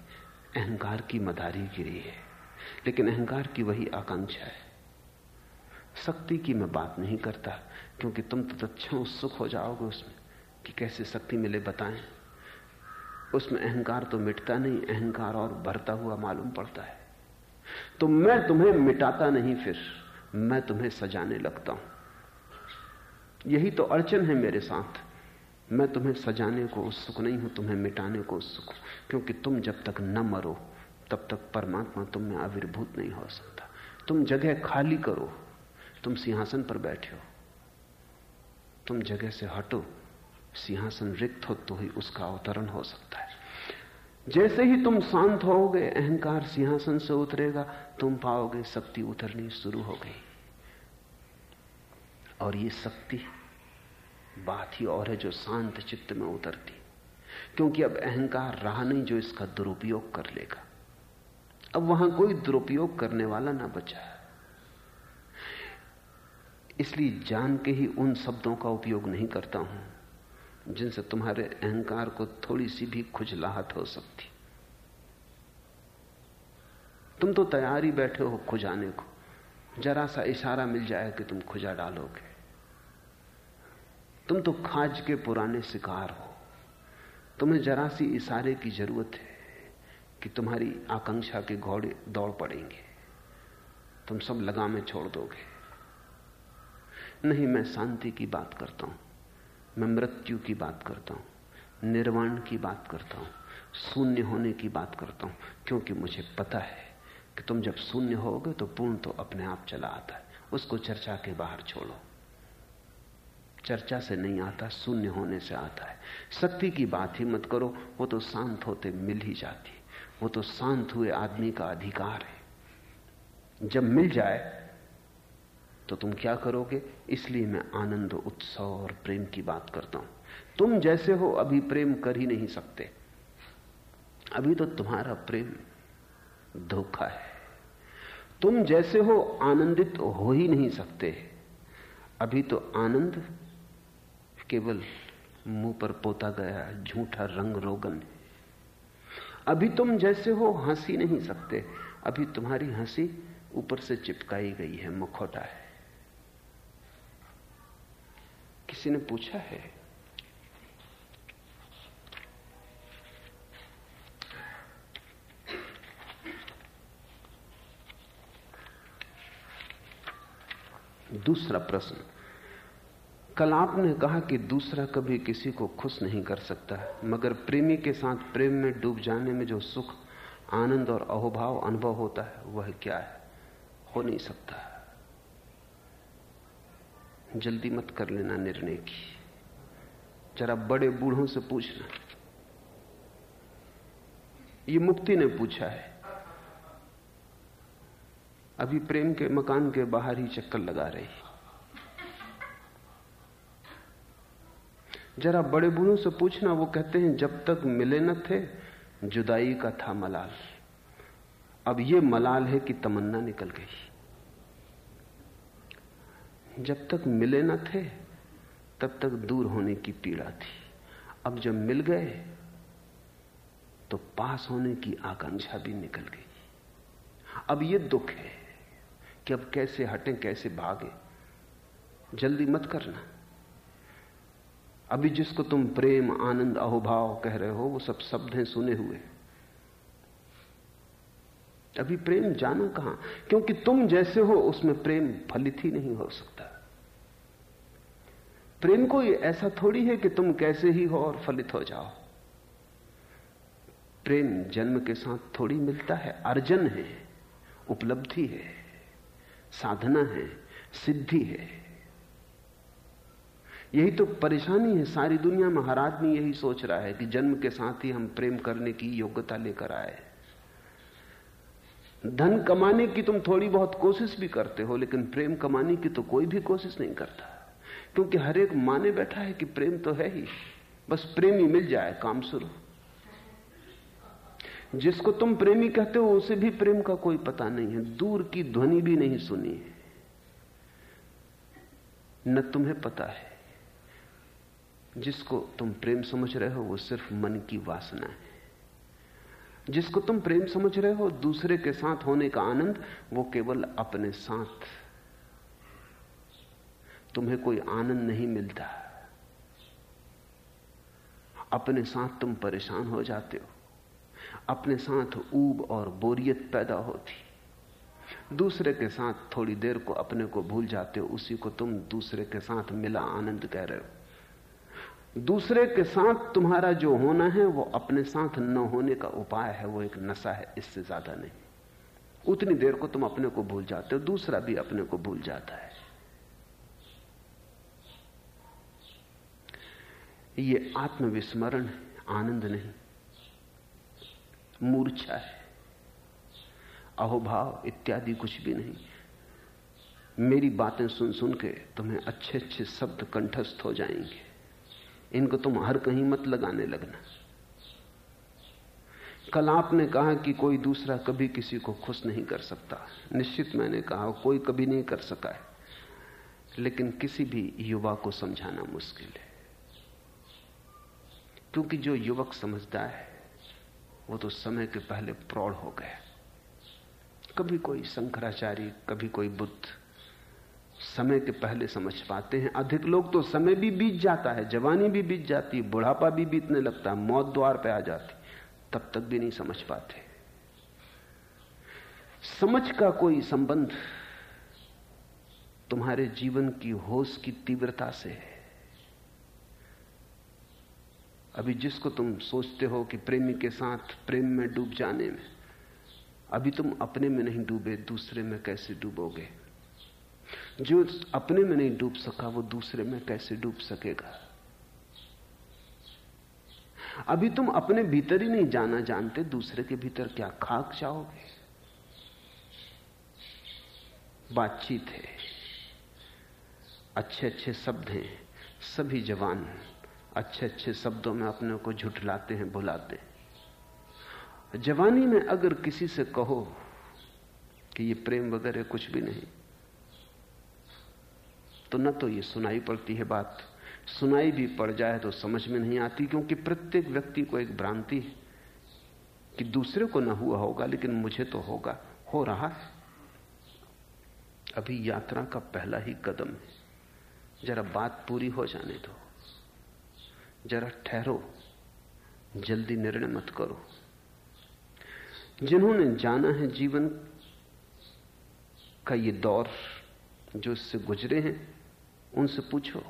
अहंकार की मदारी गिरी है, लेकिन अहंकार की वही आकांक्षा है। शक्ति की मैं बात नहीं करता, क्योंकि तुम तो अच्छा उत्सुक हो जाओगे उसमें, कि कैसे शक्ति मिले बताएँ। उसमें अहंकार तो मिटता नहीं, अहंकार और भरता हुआ मालूम पड़ता है। तो मैं तुम्हें मिटाता नहीं फिर, मैं तुम्हें सजाने लगता हूँ। यही तो अड़चन है मेरे साथ। मैं तुम्हें सजाने को उत्सुक नहीं हूँ, तुम्हें मिटाने को उत्सुक हूँ, क्योंकि तुम जब तक न मरो, तब तक परमात्मा तुम में आविर्भूत नहीं हो सकता। तुम जगह खाली करो, तुम सिंहासन पर बैठे हो, तुम जगह से हटो सिंहासन रिक्त हो तो ही उसका अवतरण हो सकता है। जैसे ही तुम शांत होगे अहंकार सिंहासन से उतरेगा, तुम पाओगे शक्ति उतरनी शुरू हो गई। और ये शक्ति बात ही और है जो शांत चित्त में उतरती। क्योंकि अब अहंकार रहा नहीं जो इसका दुरुपयोग कर लेगा। अब वहाँ कोई दुरुपयोग करने वाला ना बचा इसलिए जान के ही उन शब्दों का उपयोग नहीं करता हूँ। जिनसे तुम्हारे अहंकार को थोड़ी सी भी खुजलाहट हो सकती। तुम तो तैयार ही बैठे हो खुजाने को। जरा सा इशारा मिल जाए कि तुम खुजा डालोगे। तुम तो खाज के पुराने शिकार हो। तुम्हें जरा सी इशारे की ज़रूरत है कि तुम्हारी आकांक्षा के घोड़े दौड़ पड़ेंगे। तुम सब लगामें छोड़ दोगे। नहीं, मैं शांति की बात करता हूँ। मैं मृत्यु की बात करता हूँ, निर्वाण की बात करता हूँ, शून्य होने की बात करता हूँ, क्योंकि मुझे पता है कि तुम जब शून्य होगे तो पूर्ण तो अपने आप चला आता है। उसको चर्चा के बाहर छोड़ो। चर्चा से नहीं आता, शून्य होने से आता है। शक्ति की बात ही मत करो, वो तो शांत होते मिल ही जाती। वो तो शांत हुए आदमी का अधिकार है। जब मिल जाए तो तुम क्या करोगे? इसलिए मैं आनंद उत्सव और प्रेम की बात करता हूँ। तुम जैसे हो, अभी प्रेम कर ही नहीं सकते। अभी तो तुम्हारा प्रेम धोखा है। तुम जैसे हो, आनंदित हो ही नहीं सकते। अभी तो आनंद केवल मुँह पर पोता गया, झूठा रंग रोगन है। अभी तुम जैसे हो, हँसी नहीं सकते। अभी तुम्हारी हँसी ऊपर से चिपकाई गई है, मुखौटा है। किसी ने पूछा है? दूसरा प्रश्न। कल आपने कहा कि दूसरा कभी किसी को खुश नहीं कर सकता, मगर प्रेमी के साथ प्रेम में डूब जाने में जो सुख, आनंद और अहोभाव अनुभव होता है, वह क्या है? हो नहीं सकता। जल्दी मत कर लेना निर्णय की। जरा बड़े बूढ़ों से पूछना ये मुक्ति ने पूछा है। अभी प्रेम के मकान के बाहर ही चक्कर लगा रही जरा बड़े बूढ़ों से पूछना, वो कहते हैं, जब तक मिले न थे, जुदाई का था मलाल। अब ये मलाल है कि तमन्ना निकल गई। जब तक मिले न थे, तब तक दूर होने की पीड़ा थी। अब जब मिल गए तो पास होने की आकांक्षा भी निकल गई। अब यह दुख है कि अब कैसे हटें, कैसे भागे। जल्दी मत करना। अभी जिसको तुम प्रेम, आनंद, अहोभाव कह रहे हो, वो सब शब्द हैं सुने हुए। अभी प्रेम जाना कहाँ? क्योंकि तुम जैसे हो, उसमें प्रेम फलित ही नहीं हो सकता। प्रेम को ये ऐसा थोड़ी है कि तुम कैसे ही हो और फलित हो जाओ। प्रेम जन्म के साथ थोड़ी मिलता है, अर्जन है, उपलब्धि है, साधना है, सिद्धि है। यही तो परेशानी है, सारी दुनिया में हर आदमी यही सोच रहा है कि जन्म के साथ ही हम प्रेम करने की योग्यता लेकर आए। धन कमाने की तुम थोड़ी बहुत कोशिश भी करते हो, लेकिन प्रेम कमाने की तो कोई भी कोशिश नहीं करता। क्योंकि हर एक माने बैठा है कि प्रेम तो है ही। बस प्रेमी मिल जाए, काम शुरू। जिसको तुम प्रेमी कहते हो, उसे भी प्रेम का कोई पता नहीं है। दूर की ध्वनि भी नहीं सुनी है। न तुम्हें पता है। जिसको तुम प्रेम समझ रहे हो, वो सिर्फ़ मन की वासना है। जिसको तुम प्रेम समझ रहे हो, दूसरे के साथ होने का आनंद, वो केवल अपने साथ। तुम्हें कोई आनंद नहीं मिलता। अपने साथ तुम परेशान हो जाते हो। अपने साथ ऊब और बोरियत पैदा होती। दूसरे के साथ थोड़ी देर को अपने को भूल जाते हो, उसी को तुम दूसरे के साथ मिला आनंद कह रहे हो। दूसरे के साथ तुम्हारा जो होना है, वो अपने साथ न होने का उपाय है, वो एक नशा है, इससे ज़्यादा नहीं। उतनी देर को तुम अपने को भूल जाते हो, दूसरा भी अपने को भूल जाता है। ये आत्मविस्मरण है, आनंद नहीं। मूर्छा है, अहोभाव इत्यादि कुछ भी नहीं। मेरी बातें सुन सुन के तुम्हें अच्छे अच्छे शब्द कंठस्थ हो जाएँगे। इनको तुम हर कहीं मत लगाने लगना। कल आपने कहा कि कोई दूसरा कभी किसी को खुश नहीं कर सकता। निश्चित मैंने कहा, कोई कभी नहीं कर सका है। लेकिन किसी भी युवा को समझाना मुश्किल है। क्योंकि जो युवक समझता है, वो तो समय के पहले प्रौढ़ हो गया। कभी कोई शंकराचार्य, कभी कोई बुद्ध समय के पहले समझ पाते हैं। अधिक लोग तो समय भी बीत जाता है, जवानी भी बीत जाती है, बुढ़ापा भी बीतने लगता है, मौत द्वार पे आ जाती तब तक भी नहीं समझ पाते। समझ का कोई संबंध तुम्हारे जीवन की होश की तीव्रता से है। अभी जिसको तुम सोचते हो कि प्रेमी के साथ प्रेम में डूब जाने में, अभी तुम अपने में नहीं डूबे, दूसरे में कैसे डूबोगे? जो अपने में नहीं डूब सका, वो दूसरे में कैसे डूब सकेगा? अभी तुम अपने भीतर ही नहीं जाना जानते, दूसरे के भीतर क्या खाक जाओगे? बातचीत है। अच्छे अच्छे शब्द हैं। सभी जवान अच्छे अच्छे शब्दों में अपने को झुठलाते हैं, बुलाते हैं। जवानी में अगर किसी से कहो कि ये प्रेम वगैरह कुछ भी नहीं तो न तो ये सुनाई पड़ती है बात। सुनाई भी पड़ जाए तो समझ में नहीं आती, क्योंकि प्रत्येक व्यक्ति को एक भ्रांति है कि दूसरे को ना हुआ होगा, लेकिन मुझे तो होगा, हो रहा है। अभी यात्रा का पहला ही कदम है। जरा बात पूरी हो जाने दो। जरा ठहरो। जल्दी निर्णय मत करो। जिन्होंने जाना है जीवन का ये दौर जो इससे गुजरे हैं, उनसे पूछो।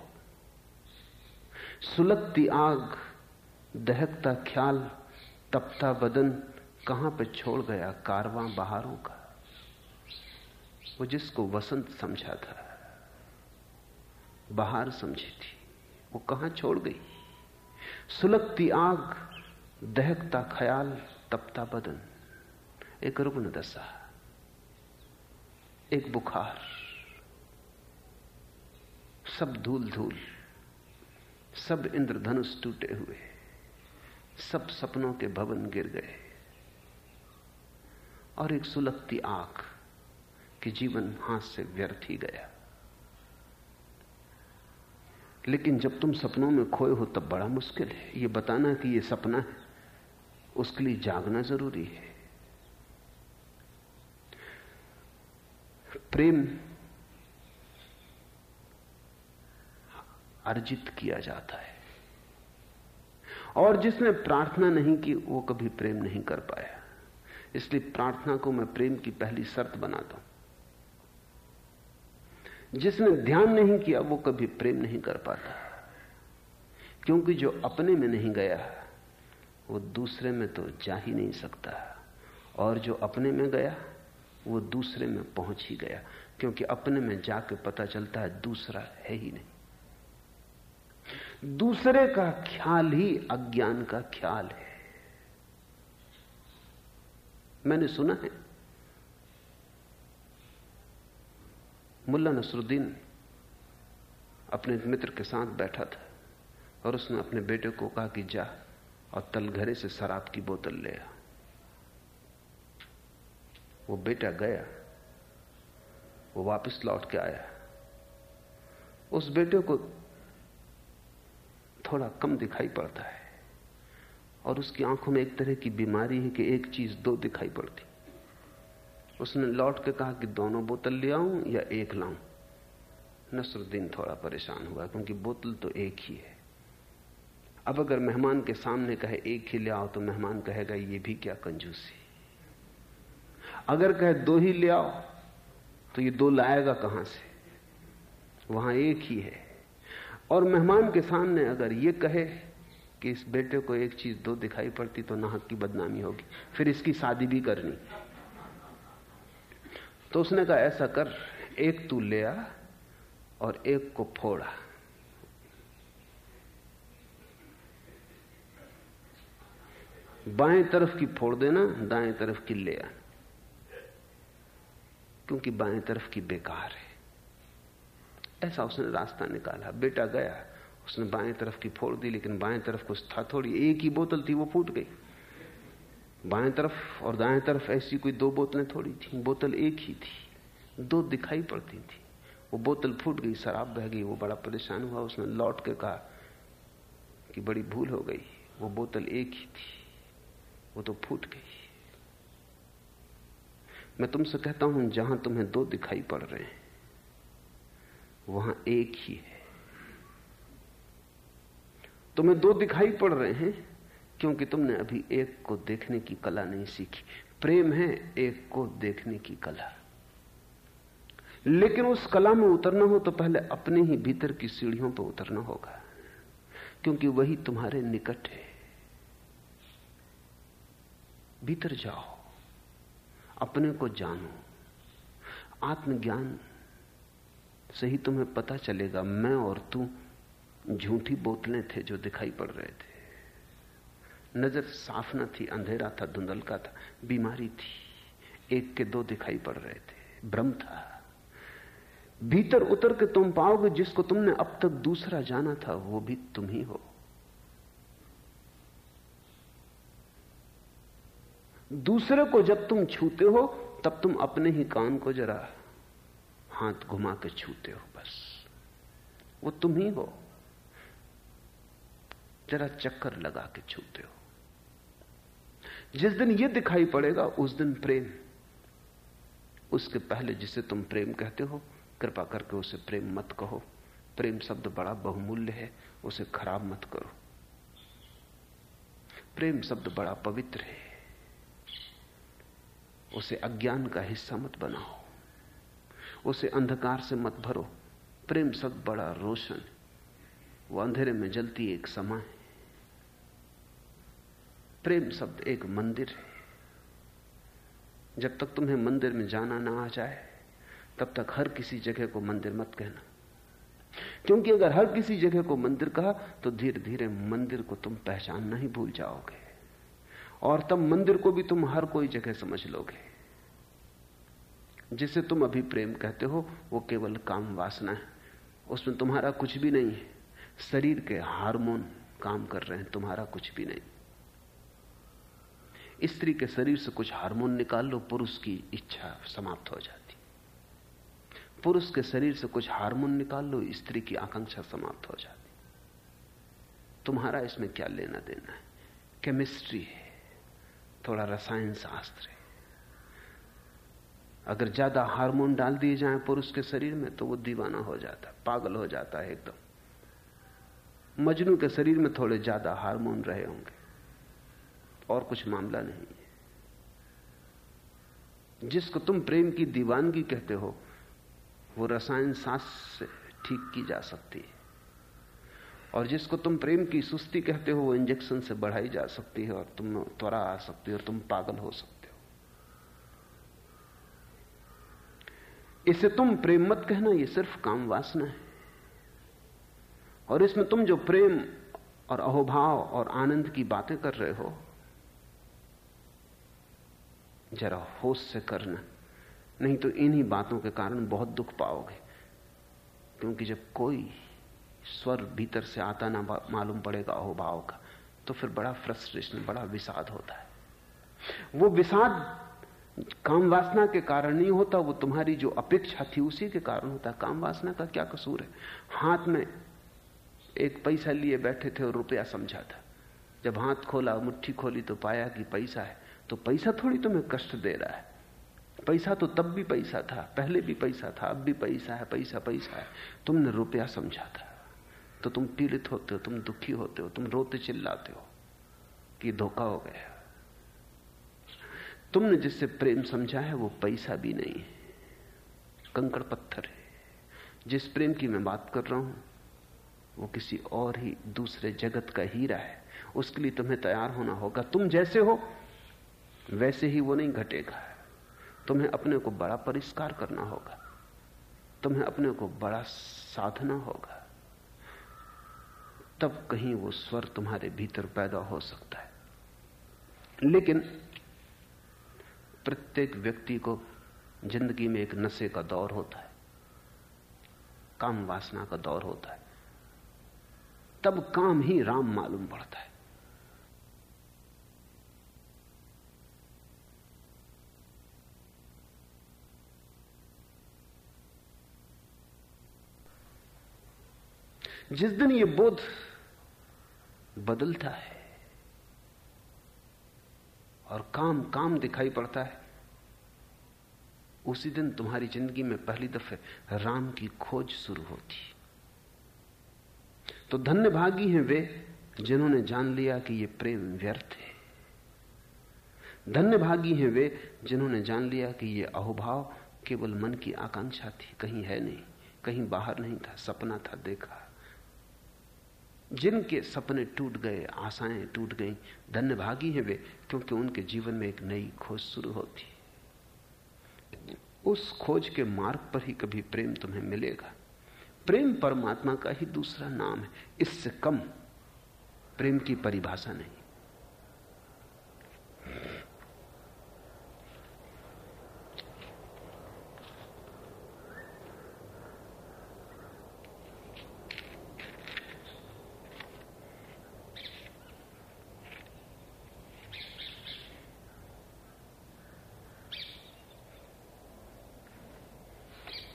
सुलगती आग, दहकता ख्याल, तपता बदन कहाँ पे छोड़ गया कारवां बहारों का? वो जिसको वसंत समझा था, बहार समझी थी, वो कहाँ छोड़ गई? सुलगती आग, दहकता ख्याल, तपता बदन। एक रुग्ण दशा, एक बुखार। सब धूल धूल, सब इंद्रधनुष टूटे हुए, सब सपनों के भवन गिर गए। और एक सुलगती आँख कि जीवन हाथ से व्यर्थ ही गया। लेकिन जब तुम सपनों में खोए हो, तब बड़ा मुश्किल है। ये बताना कि ये सपना है, उसके लिए जागना ज़रूरी है। प्रेम अर्जित किया जाता है। और जिसने प्रार्थना नहीं की, वो कभी प्रेम नहीं कर पाया। इसलिए प्रार्थना को मैं प्रेम की पहली शर्त बनाता हूँ जिसने ध्यान नहीं किया, वो कभी प्रेम नहीं कर पाता। क्योंकि जो अपने में नहीं गया, वो दूसरे में तो जा ही नहीं सकता। और जो अपने में गया, वो दूसरे में पहुँच ही गया। क्योंकि अपने में जाके पता चलता है, दूसरा है ही नहीं। दूसरे का ख्याल ही अज्ञान का ख्याल है। मैंने सुना है। मुल्ला नसरुद्दीन अपने मित्र के साथ बैठा था और उसने अपने बेटे को कहा कि जा और तलघरे से शराब की बोतल ले आ। वो बेटा गया। वो वापस लौट के आया। उस बेटे को थोड़ा कम दिखाई पड़ता है। और उसकी आँखों में एक तरह की बीमारी है कि एक चीज़ दो दिखाई पड़ती। उसने लौट के कहा कि दोनों बोतल ले आऊँ या एक लाऊं? नसरुद्दीन थोड़ा परेशान हुआ क्योंकि बोतल तो एक ही है। अब अगर मेहमान के सामने कहे एक ही ले आओ तो मेहमान कहेगा, ये भी क्या कंजूसी? अगर कहे दो ही ले आओ तो ये दो लाएगा कहाँ से? वहाँ एक ही है। और मेहमान के सामने अगर ये कहे कि इस बेटे को एक चीज़ दो दिखाई पड़ती तो नाहक की बदनामी होगी, फिर इसकी शादी भी करनी। तो उसने कहा, ऐसा कर, एक तू ले आ और एक को फोड़ा बाएँ तरफ़ की फोड़ देना, दाएँ तरफ़ की ले आ क्योंकि बाएँ तरफ़ की बेकार है। ऐसा उसने रास्ता निकाला, बेटा गया। उसने बाएँ तरफ़ की फोड़ दी, लेकिन बाएँ तरफ़ कुछ था थोड़ी, एक ही बोतल थी, वो फूट गई। बाएँ तरफ़ और दाएँ तरफ़ ऐसी कोई दो बोतलें थोड़ी थी, बोतल एक ही थी, दो दिखाई पड़ती थी। वो बोतल फूट गई, शराब बह गई, वो बड़ा परेशान हुआ, उसने लौट के कहा कि बड़ी भूल हो गई, वो बोतल एक ही थी, वो तो फूट गई। मैं तुमसे कहता हूँ, जहाँ तुम्हें दो दिखाई पड़ रहे हैं वहाँ एक ही है। तुम्हें दो दिखाई पड़ रहे हैं, क्योंकि तुमने अभी एक को देखने की कला नहीं सीखी। प्रेम है एक को देखने की कला। लेकिन उस कला में उतरना हो तो पहले अपने ही भीतर की सीढ़ियों पर उतरना होगा, क्योंकि वही तुम्हारे निकट है। भीतर जाओ, अपने को जानो, आत्मज्ञान से ही तुम्हें पता चलेगा, मैं और तू झूठी बोतलें थे जो दिखाई पड़ रहे थे। नज़र साफ़ न थी, अंधेरा था, धुंधल का था, बीमारी थी, एक के दो दिखाई पड़ रहे थे, भ्रम था। भीतर उतर के तुम पाओगे, जिसको तुमने अब तक दूसरा जाना था, वो भी तुम ही हो। दूसरे को जब तुम छूते हो, तब तुम अपने ही कान को जरा हाथ घुमा के छूते हो बस। वो तुम ही हो। जरा चक्कर लगा के छूते हो। जिस दिन ये दिखाई पड़ेगा, उस दिन प्रेम। उसके पहले जिसे तुम प्रेम कहते हो, कृपा करके उसे प्रेम मत कहो। प्रेम शब्द बड़ा बहुमूल्य है, उसे खराब मत करो। प्रेम शब्द बड़ा पवित्र है। उसे अज्ञान का हिस्सा मत बनाओ। उसे अंधकार से मत भरो। प्रेम शब्द बड़ा रोशन वो अंधेरे में जलती एक समा है। प्रेम शब्द एक मंदिर है। जब तक तुम्हें मंदिर में जाना ना आ जाए, तब तक हर किसी जगह को मंदिर मत कहना। क्योंकि अगर हर किसी जगह को मंदिर कहा तो धीरे धीरे मंदिर को तुम पहचानना ही भूल जाओगे। और तब मंदिर को भी तुम हर कोई जगह समझ लोगे। जिसे तुम अभी प्रेम कहते हो, वो केवल काम वासना है। उसमें तुम्हारा कुछ भी नहीं है। शरीर के हार्मोन काम कर रहे हैं, तुम्हारा कुछ भी नहीं। स्त्री के शरीर से कुछ हार्मोन निकाल लो, पुरुष की इच्छा समाप्त हो जाती। पुरुष के शरीर से कुछ हार्मोन निकाल लो, स्त्री की आकांक्षा समाप्त हो जाती। तुम्हारा इसमें क्या लेना देना है? केमिस्ट्री है। थोड़ा रसायन शास्त्र है। अगर ज़्यादा हार्मोन डाल दिए जाएँ पुरुष के शरीर में तो वो दीवाना हो जाता है, पागल हो जाता है एकदम। मजनू के शरीर में थोड़े ज़्यादा हार्मोन रहे होंगे। और कुछ मामला नहीं है। जिसको तुम प्रेम की दीवानगी कहते हो, वो रसायन शास्त्र से ठीक की जा सकती है। और जिसको तुम प्रेम की सुस्ती कहते हो, वो इंजेक्शन से बढ़ाई जा सकती है और तुम त्वरा आ सकती है और तुम पागल हो सकते इसे तुम प्रेम मत कहना, ये सिर्फ़ काम वासना है। और इसमें तुम जो प्रेम और अहोभाव और आनंद की बातें कर रहे हो, जरा होश से करना, नहीं तो इन्हीं बातों के कारण बहुत दुख पाओगे। क्योंकि जब कोई स्वर भीतर से आता ना मालूम पड़ेगा अहोभाव का तो फिर बड़ा फ्रस्ट्रेशन बड़ा विषाद होता है। वो विषाद काम वासना के कारण नहीं होता, वो तुम्हारी जो अपेक्षा थी उसी के कारण होता काम वासना का क्या कसूर है? हाथ में एक पैसा लिए बैठे थे और रुपया समझा था। जब हाथ खोला, मुट्ठी खोली तो पाया कि पैसा है। तो पैसा थोड़ी तुम्हें कष्ट दे रहा है। पैसा तो तब भी पैसा था, पहले भी पैसा था, अब भी पैसा है, पैसा पैसा है। तुमने रुपया समझा था। तो तुम पीड़ित होते हो, तुम दुखी होते हो, तुम रोते चिल्लाते हो कि धोखा हो गया। तुमने जिससे प्रेम समझा है, वो पैसा भी नहीं है। कंकड़ पत्थर है। जिस प्रेम की मैं बात कर रहा हूँ, वो किसी और ही दूसरे जगत का हीरा है। उसके लिए तुम्हें तैयार होना होगा। तुम जैसे हो, वैसे ही वो नहीं घटेगा। तुम्हें अपने को बड़ा परिष्कार करना होगा। तुम्हें अपने को बड़ा साधना होगा। तब कहीं वो स्वर तुम्हारे भीतर पैदा हो सकता है। लेकिन प्रत्येक व्यक्ति को ज़िंदगी में एक नशे का दौर होता है, काम वासना का दौर होता है। तब काम ही राम मालूम पड़ता है। जिस दिन ये बोध बदलता है और काम काम दिखाई पड़ता है। उसी दिन तुम्हारी ज़िंदगी में पहली दफे राम की खोज शुरू होती। तो धन्य भागी हैं वे जिन्होंने जान लिया कि यह प्रेम व्यर्थ है। धन्य भागी हैं वे जिन्होंने जान लिया कि यह अहोभाव केवल मन की आकांक्षा थी, कहीं है नहीं, कहीं बाहर नहीं था, सपना था, देखा। जिनके सपने टूट गए, आशाएँ टूट गई धन्य भागी हैं वे, क्योंकि उनके जीवन में एक नई खोज शुरू होती। उस खोज के मार्ग पर ही कभी प्रेम तुम्हें मिलेगा। प्रेम परमात्मा का ही दूसरा नाम है। इससे कम प्रेम की परिभाषा नहीं।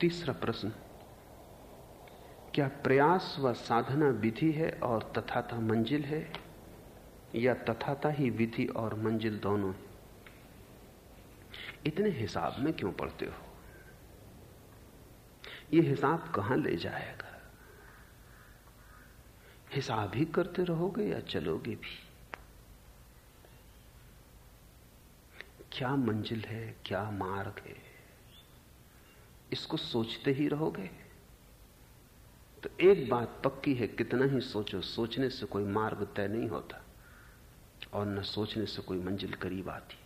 तीसरा प्रश्न, क्या प्रयास व साधना विधि है और तथाता मंजिल है, या तथाता ही विधि और मंजिल दोनों है? इतने हिसाब में क्यों पढ़ते हो? यह हिसाब कहाँ ले जाएगा? हिसाब ही करते रहोगे या चलोगे भी? क्या मंजिल है, क्या मार्ग है? इसको सोचते ही रहोगे। तो एक बात पक्की है, कितना ही सोचो, सोचने से कोई मार्ग तय नहीं होता और न सोचने से कोई मंजिल करीब आती।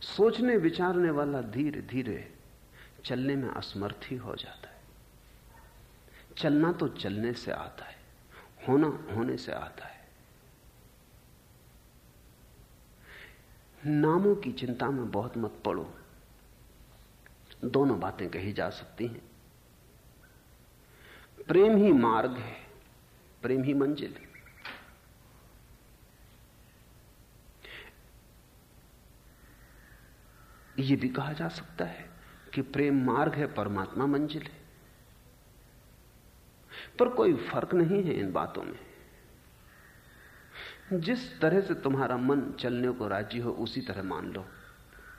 सोचने विचारने वाला धीरे धीरे चलने में असमर्थ ही हो जाता है। चलना तो चलने से आता है, होना होने से आता है। नामों की चिंता में बहुत मत पड़ो। दोनों बातें कही जा सकती हैं। प्रेम ही मार्ग है, प्रेम ही मंजिल है। भी कहा जा सकता है कि प्रेम मार्ग है, परमात्मा मंजिल है। पर कोई फ़र्क नहीं है इन बातों में। जिस तरह से तुम्हारा मन चलने को राज़ी हो, उसी तरह मान लो,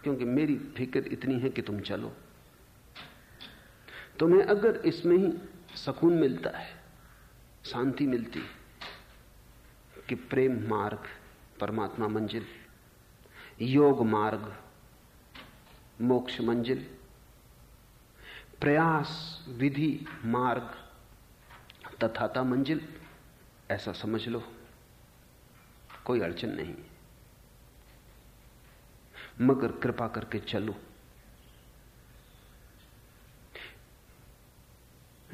क्योंकि मेरी फ़िक्र इतनी है कि तुम चलो। तुम्हें अगर इसमें ही सुकून मिलता है, शांति मिलती कि प्रेम मार्ग, परमात्मा मंजिल, योग मार्ग, मोक्ष मंजिल, प्रयास विधि मार्ग, तथाता मंजिल, ऐसा समझ लो, कोई अड़चन नहीं। मगर कृपा करके चलो।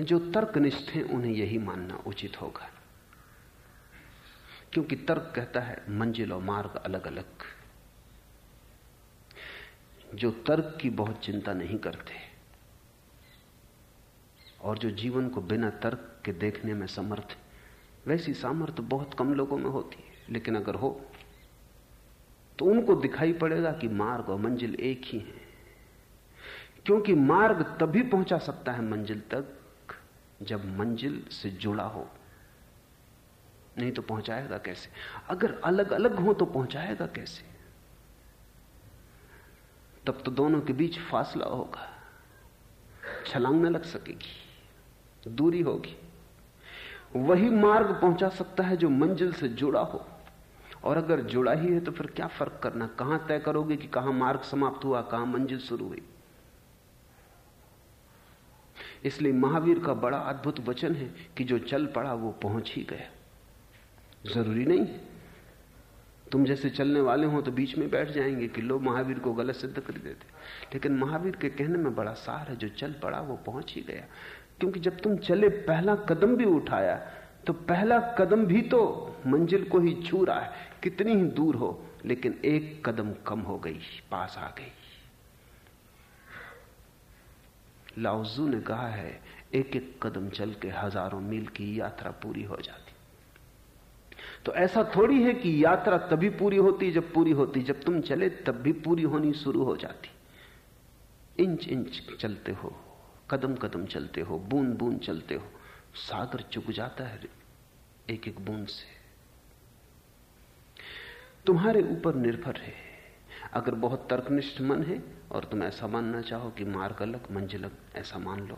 जो तर्कनिष्ठ हैं, उन्हें यही मानना उचित होगा। क्योंकि तर्क कहता है, मंजिल और मार्ग अलग अलग जो तर्क की बहुत चिंता नहीं करते, और जो जीवन को बिना तर्क के देखने में समर्थ वैसी सामर्थ्य बहुत कम लोगों में होती है। लेकिन अगर हो तो उनको दिखाई पड़ेगा कि मार्ग और मंजिल एक ही है। क्योंकि मार्ग तभी पहुँचा सकता है मंजिल तक जब मंजिल से जुड़ा हो। नहीं तो पहुंचाएगा कैसे? अगर अलग अलग हो तो पहुंचाएगा कैसे? तब तो दोनों के बीच फासला होगा। छलांग न लग सकेगी, दूरी होगी। वही मार्ग पहुँचा सकता है जो मंजिल से जुड़ा हो। और अगर जुड़ा ही है तो फिर क्या फ़र्क करना? कहाँ तय करोगे कि कहाँ मार्ग समाप्त हुआ, कहाँ मंजिल शुरू हुई? इसलिए महावीर का बड़ा अद्भुत वचन है कि जो चल पड़ा वो पहुँच ही गया। ज़रूरी नहीं तुम जैसे चलने वाले हो तो बीच में बैठ जाएँगे कि लोग महावीर को गलत सिद्ध कर देते। लेकिन महावीर के कहने में बड़ा सार है, जो चल पड़ा वो पहुँच ही गया। क्योंकि जब तुम चले, पहला कदम भी उठाया तो पहला कदम भी तो मंजिल को ही छू रहा है। कितनी ही दूर हो, लेकिन एक कदम कम हो गई, पास आ गई। लाउजू ने कहा है एक एक कदम चल के हज़ारों मील की यात्रा पूरी हो जाती। तो ऐसा थोड़ी है कि यात्रा तभी पूरी होती, जब पूरी होती, जब तुम चले, तब भी पूरी होनी शुरू हो जाती। इंच इंच चलते हो, कदम कदम चलते हो, बूंद बूंद चलते हो, सागर चुक जाता है एक एक बूंद से। तुम्हारे ऊपर निर्भर है अगर बहुत तर्कनिष्ठ मन है और तुम ऐसा मानना चाहो कि मार्ग अलग, मंजिल ऐसा मान लो।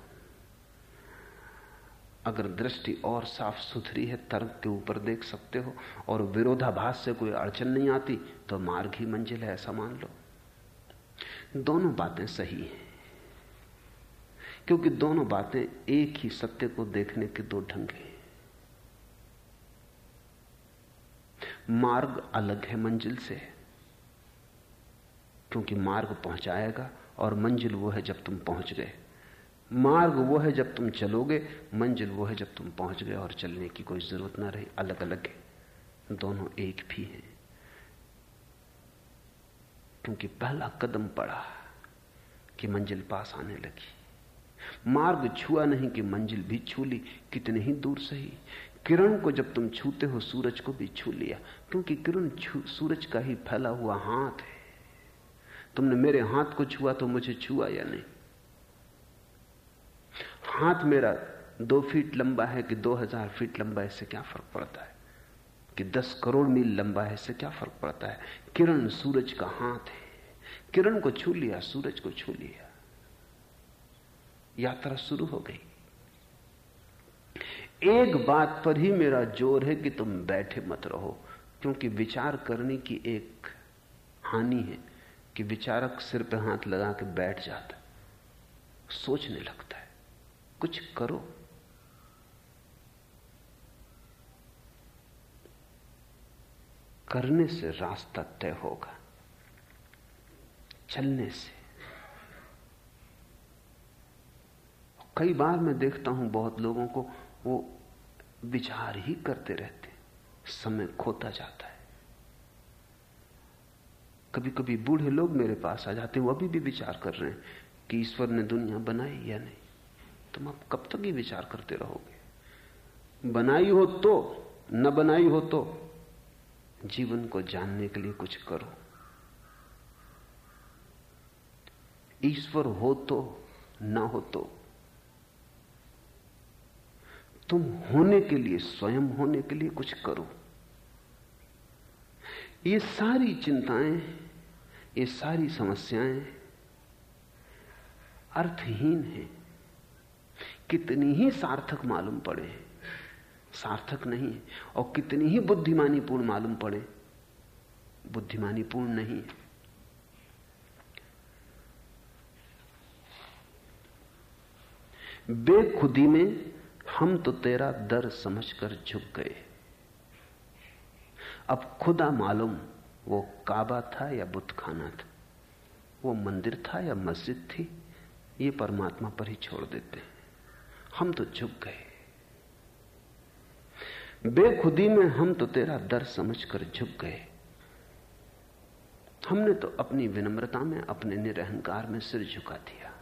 अगर दृष्टि और साफ़ सुथरी है, तर्क के ऊपर देख सकते हो और विरोधाभास से कोई अड़चन नहीं आती तो मार्ग ही मंजिल है, ऐसा मान लो। दोनों बातें सही हैं, क्योंकि दोनों बातें एक ही सत्य को देखने के दो ढंग हैं। मार्ग अलग है, मंजिल से क्योंकि मार्ग पहुंचाएगा और मंजिल वो है जब तुम पहुँच गए। मार्ग वो है जब तुम चलोगे, मंजिल वो है जब तुम पहुँच गए और चलने की कोई ज़रूरत ना रही अलग अलग है। दोनों एक भी हैं। क्योंकि पहला कदम पड़ा कि मंजिल पास आने लगी। मार्ग छुआ नहीं कि मंजिल भी छू ली, कितने ही दूर सही। किरण को जब तुम छूते हो, सूरज को भी छू लिया, क्योंकि किरण सूरज का ही फैला हुआ हाथ है। तुमने मेरे हाथ को छुआ तो मुझे छुआ या नहीं? हाथ मेरा दो फीट लंबा है कि दो हज़ार फीट लंबा है, इससे क्या फ़र्क पड़ता है? कि दस करोड़ मील लंबा है, इससे क्या फ़र्क पड़ता है? किरण सूरज का हाथ है। किरण को छू लिया, सूरज को छू लिया। यात्रा शुरू हो गई। एक बात पर ही मेरा ज़ोर है कि तुम बैठे मत रहो, क्योंकि विचार करने की एक हानि है। कि विचारक सिर पर हाथ लगा के बैठ जाता है। सोचने लगता है, कुछ करो। करने से रास्ता तय होगा, चलने से। कई बार मैं देखता हूँ बहुत लोगों को वो विचार ही करते रहते समय खोता जाता है। कभी कभी बूढ़े लोग मेरे पास आ जाते हैं, वो अभी भी विचार कर रहे हैं कि ईश्वर ने दुनिया बनाई या नहीं। तुम अब कब तक ही विचार करते रहोगे? बनाई हो तो न बनाई हो तो जीवन को जानने के लिए कुछ करो। ईश्वर हो तो न हो तो तुम होने के लिए, स्वयं होने के लिए कुछ करो। ये सारी चिंताएँ, ये सारी समस्याएँ अर्थहीन हैं। कितनी ही सार्थक मालूम पड़े, सार्थक नहीं है और कितनी ही बुद्धिमानी पूर्ण मालूम पड़े बुद्धिमानी पूर्ण नहीं। है बेखुदी में हम तो तेरा दर समझकर झुक गए। अब खुदा मालूम वो काबा था या बुत खाना था। वो मंदिर था या मस्जिद थी, ये परमात्मा पर ही छोड़ देते हैं। हम तो झुक गए। बेखुदी में हम तो तेरा दर समझकर झुक गए। हमने तो अपनी विनम्रता में, अपने निरहंकार में सिर झुका दिया।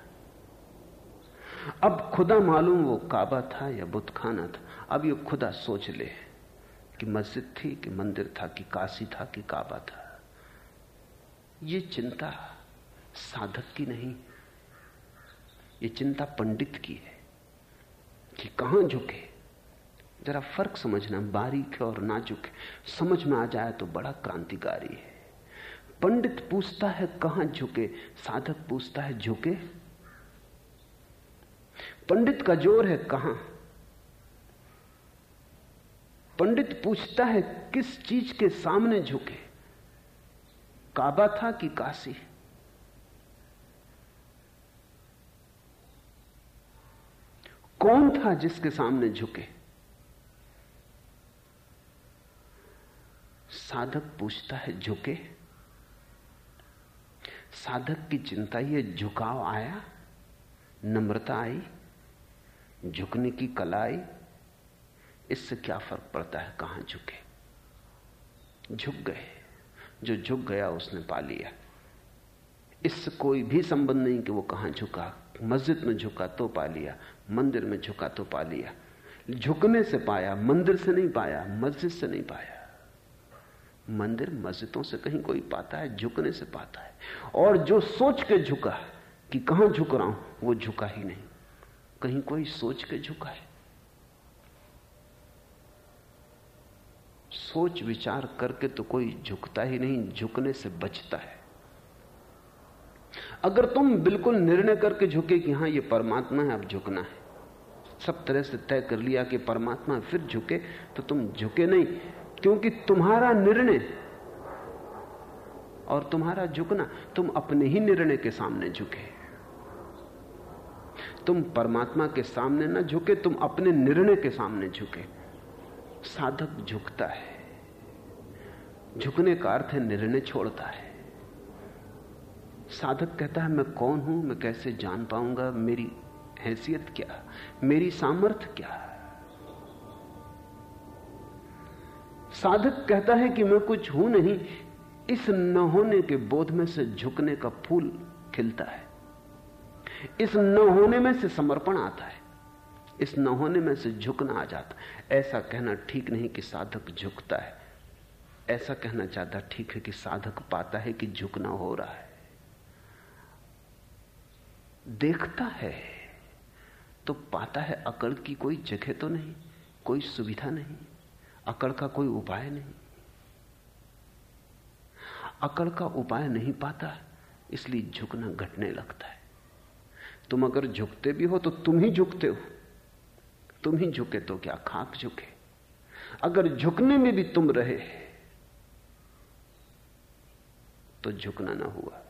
अब खुदा मालूम वो काबा था या बुत खाना था। अब ये खुदा सोच ले। कि मस्जिद थी, कि मंदिर था, कि काशी था, कि काबा था। ये चिंता साधक की नहीं, ये चिंता पंडित की है कि कहाँ झुके। जरा फ़र्क समझना, बारीक है और नाजुक है। समझ में आ जाए तो बड़ा क्रांतिकारी है। पंडित पूछता है कहाँ झुके, साधक पूछता है, झुके? पंडित का ज़ोर है कहाँ? पंडित पूछता है, किस चीज़ के सामने झुके? काबा था कि काशी? कौन था जिसके सामने झुके? साधक पूछता है, झुके? साधक की चिंता ये, झुकाव आया? नम्रता आई? झुकने की कला आई? इससे क्या फ़र्क पड़ता है? कहाँ झुके? झुक गए। जो झुक गया, उसने पा लिया। इससे कोई भी संबंध नहीं कि वो कहाँ झुका। मस्जिद में झुका तो पा लिया, मंदिर में झुका तो पा लिया। झुकने से पाया, मंदिर से नहीं पाया, मस्जिद से नहीं पाया। मंदिर मस्जिदों से कहीं कोई पाता है, झुकने से पाता है। और जो सोच के झुका, कि कहाँ झुक रहा हूँ, वो झुका ही नहीं। कहीं कोई सोच के झुका है। सोच विचार करके तो कोई झुकता ही नहीं, झुकने से बचता है। अगर तुम बिल्कुल निर्णय करके झुके कि हाँ, ये परमात्मा है, अब झुकना है, सब तरह से तय कर लिया कि परमात्मा फिर झुके तो तुम झुके नहीं, क्योंकि तुम्हारा निर्णय और तुम्हारा झुकना, तुम अपने ही निर्णय के सामने झुके। तुम परमात्मा के सामने ना झुके, तुम अपने निर्णय के सामने झुके। साधक झुकता है। झुकने का अर्थ है निर्णय छोड़ता है। साधक कहता है, मैं कौन हूँ? मैं कैसे जान पाऊँगा? मेरी हैसियत क्या? मेरी सामर्थ्य क्या? साधक कहता है कि मैं कुछ हूँ नहीं, इस न होने के बोध में से झुकने का फूल खिलता है। इस न होने में से समर्पण आता है, इस न होने में से झुकना आ जाता ऐसा कहना ठीक नहीं कि साधक झुकता है। ऐसा कहना चाहता, ठीक है कि साधक पाता है कि झुकना हो रहा है। देखता है तो पाता है अकड़ की कोई जगह तो नहीं, कोई सुविधा नहीं, अकड़ का कोई उपाय नहीं। अकड़ का उपाय नहीं पाता, इसलिए झुकना घटने लगता है। तुम अगर झुकते भी हो तो तुम ही झुकते हो। तुम ही झुके तो क्या खाक झुके? अगर झुकने में भी तुम रहे तो झुकना ना हुआ।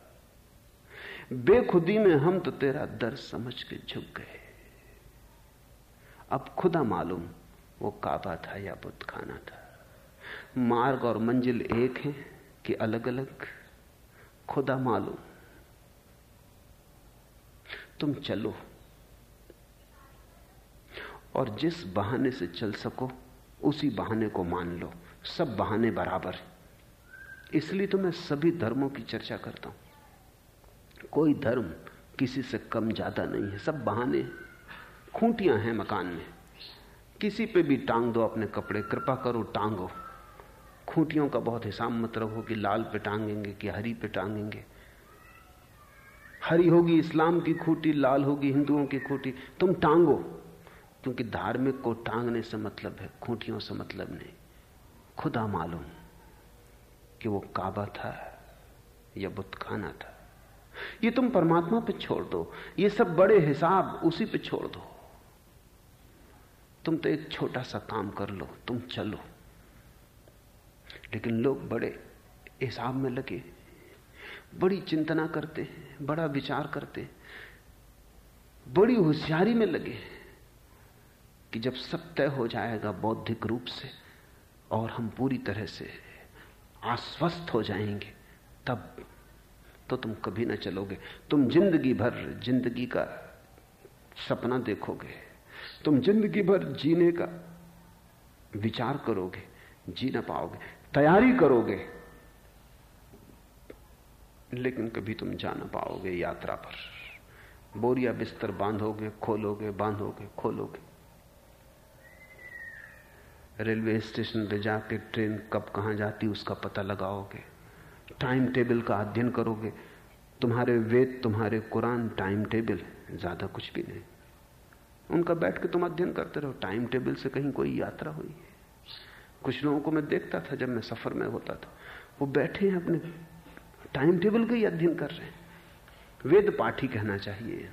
बेखुदी में हम तो तेरा दर समझ के झुक गए। अब खुदा मालूम वो काबा था या बुद्ध खाना था। मार्ग और मंजिल एक है कि अलग अलग खुदा मालूम। तुम चलो। और जिस बहाने से चल सको, उसी बहाने को मान लो। सब बहाने बराबर है। इसलिए तो मैं सभी धर्मों की चर्चा करता हूँ। कोई धर्म किसी से कम ज़्यादा नहीं है। सब बहाने खूंटियाँ हैं मकान में। किसी पे भी टांग दो अपने कपड़े। कृपा करो, टांगो। खूंटियों का बहुत हिसाब मत रखो कि लाल पे टांगेंगे कि हरी पे टांगेंगे। हरी होगी इस्लाम की खूंटी, लाल होगी हिंदुओं की खूंटी। तुम टांगो, क्योंकि धार्मिक को टांगने से मतलब है, खूंटियों से मतलब नहीं। खुदा मालूम। कि वो काबा था या बुतखाना था। ये तुम परमात्मा पे छोड़ दो। ये सब बड़े हिसाब उसी पे छोड़ दो। तुम तो एक छोटा सा काम कर लो, तुम चलो। लेकिन लोग बड़े हिसाब में लगे। बड़ी चिंतना करते हैं, बड़ा विचार करते बड़ी होशियारी में लगे कि जब सब तय हो जाएगा बौद्धिक रूप से और हम पूरी तरह से आश्वस्त हो जाएँगे। तब तो तुम कभी ना चलोगे। तुम ज़िंदगी भर ज़िंदगी का सपना देखोगे। तुम ज़िंदगी भर जीने का विचार करोगे, जी ना पाओगे। तैयारी करोगे, लेकिन कभी तुम जा ना पाओगे यात्रा पर। बोरिया बिस्तर बांधोगे, खोलोगे बांधोगे, खोलोगे। रेलवे स्टेशन पे जाके ट्रेन कब कहाँ जाती उसका पता लगाओगे। टाइम टेबल का अध्ययन करोगे। तुम्हारे वेद, तुम्हारे कुरान टाइम टेबल ज़्यादा कुछ भी नहीं। उनका बैठ के तुम अध्ययन करते रहो। टाइम टेबल से कहीं कोई यात्रा हुई है? कुछ लोगों को मैं देखता था जब मैं सफ़र में होता था। वो बैठे हैं अपने। टाइम टेबल का ही अध्ययन कर रहे हैं। वेद पाठी कहना चाहिए।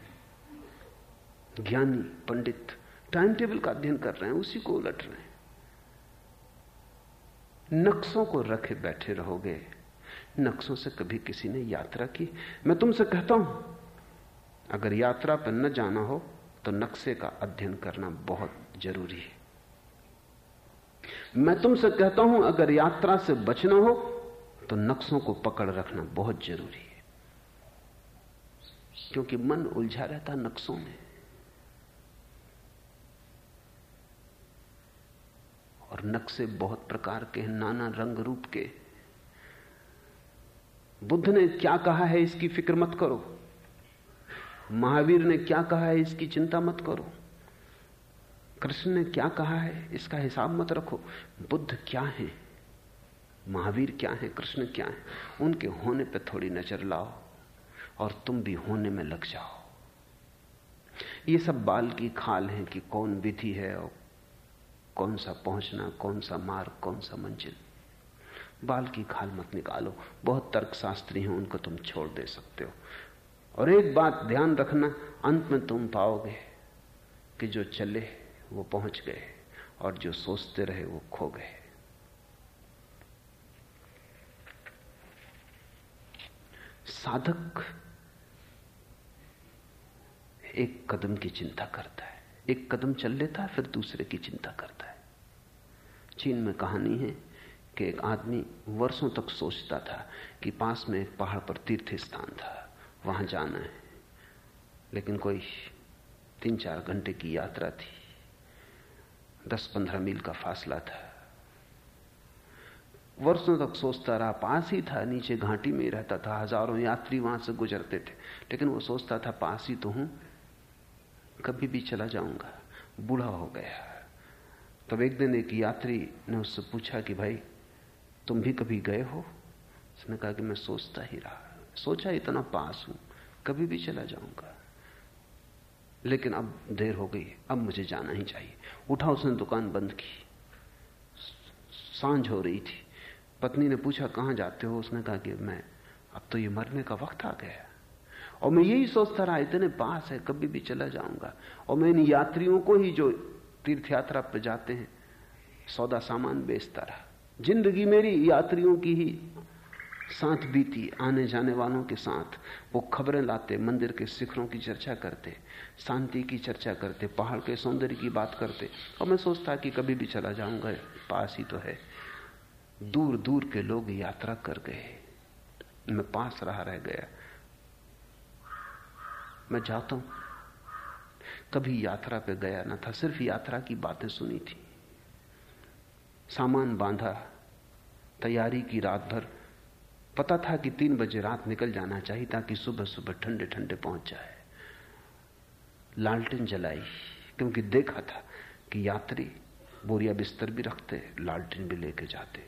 ज्ञानी, पंडित, टाइम टेबल का अध्ययन कर रहे हैं। उसी को उलट रहे हैं। नक्शों को रखे बैठे रहोगे। नक्शों से कभी किसी ने यात्रा की। मैं तुमसे कहता हूँ, अगर यात्रा पर न जाना हो तो नक्शे का अध्ययन करना बहुत ज़रूरी है। मैं तुमसे कहता हूँ, अगर यात्रा से बचना हो तो नक्शों को पकड़ रखना बहुत ज़रूरी है। क्योंकि मन उलझा रहता नक्शों में। और नक्शे बहुत प्रकार के हैं, नाना रंग रूप के। बुद्ध ने क्या कहा है इसकी फ़िक्र मत करो। महावीर ने क्या कहा है इसकी चिंता मत करो। कृष्ण ने क्या कहा है इसका हिसाब मत रखो। बुद्ध क्या है? महावीर क्या है? कृष्ण क्या है? उनके होने पर थोड़ी नज़र लाओ और तुम भी होने में लग जाओ। ये सब बाल की खाल है कि कौन विधि है और कौन सा पहुँचना, कौन सा मार्ग, कौन सा मंजिल? बाल की खाल मत निकालो। बहुत तर्कशास्त्री हैं, उनको तुम छोड़ दे सकते हो। और एक बात ध्यान रखना, अंत में तुम पाओगे कि जो चले, वो पहुँच गए, और जो सोचते रहे, वो खो गए। साधक एक कदम की चिंता करता है। एक कदम चल लेता है, फिर दूसरे की चिंता करता है। चीन में कहानी है कि एक आदमी वर्षों तक सोचता था कि पास में एक पहाड़ पर तीर्थ स्थान था, वहाँ जाना है। लेकिन कोई तीन चार घंटे की यात्रा थी। दस पंद्रह मील का फासला था। वर्षों तक सोचता रहा, पास ही था, नीचे घाटी में ही रहता था, हज़ारों यात्री वहाँ से गुजरते थे। लेकिन वो सोचता था, पास ही तो हूँ कभी भी चला जाऊँगा। बूढ़ा हो गया। तब एक दिन एक यात्री ने उससे पूछा कि भाई, तुम भी कभी गए हो? उसने कहा कि मैं सोचता ही रहा। सोचा इतना पास हूँ, कभी भी चला जाऊँगा। लेकिन अब देर हो गई, अब मुझे जाना ही चाहिए। उठा उसने दुकान बंद की। साँझ हो रही थी। पत्नी ने पूछा, कहाँ जाते हो? उसने कहा कि मैं, अब तो ये मरने का वक्त आ गया और मैं यही सोचता रहा, इतने पास है, कभी भी चला जाऊँगा। और मैं इन यात्रियों को ही जो तीर्थ यात्रा पर जाते हैं, सौदा सामान बेचता रहा। ज़िंदगी मेरी यात्रियों की ही साथ बीती, आने जाने वालों के साथ। वो खबरें लाते, मंदिर के शिखरों की चर्चा करते, शांति की चर्चा करते, पहाड़ के सौंदर्य की बात करते। और मैं सोचता कि कभी भी चला जाऊँगा, पास ही तो है। दूर दूर के लोग यात्रा कर गए। मैं पास रहा रह गया। मैं जाता हूँ। कभी यात्रा पे गया ना था, सिर्फ़ यात्रा की बातें सुनी थी। सामान बांधा, तैयारी की रात भर। पता था कि तीन बजे रात निकल जाना चाहिए ताकि सुबह सुबह ठंडे ठंडे पहुँच जाए। लालटेन जलाई, क्योंकि देखा था कि यात्री बोरिया बिस्तर भी रखते, लालटेन भी लेके जाते।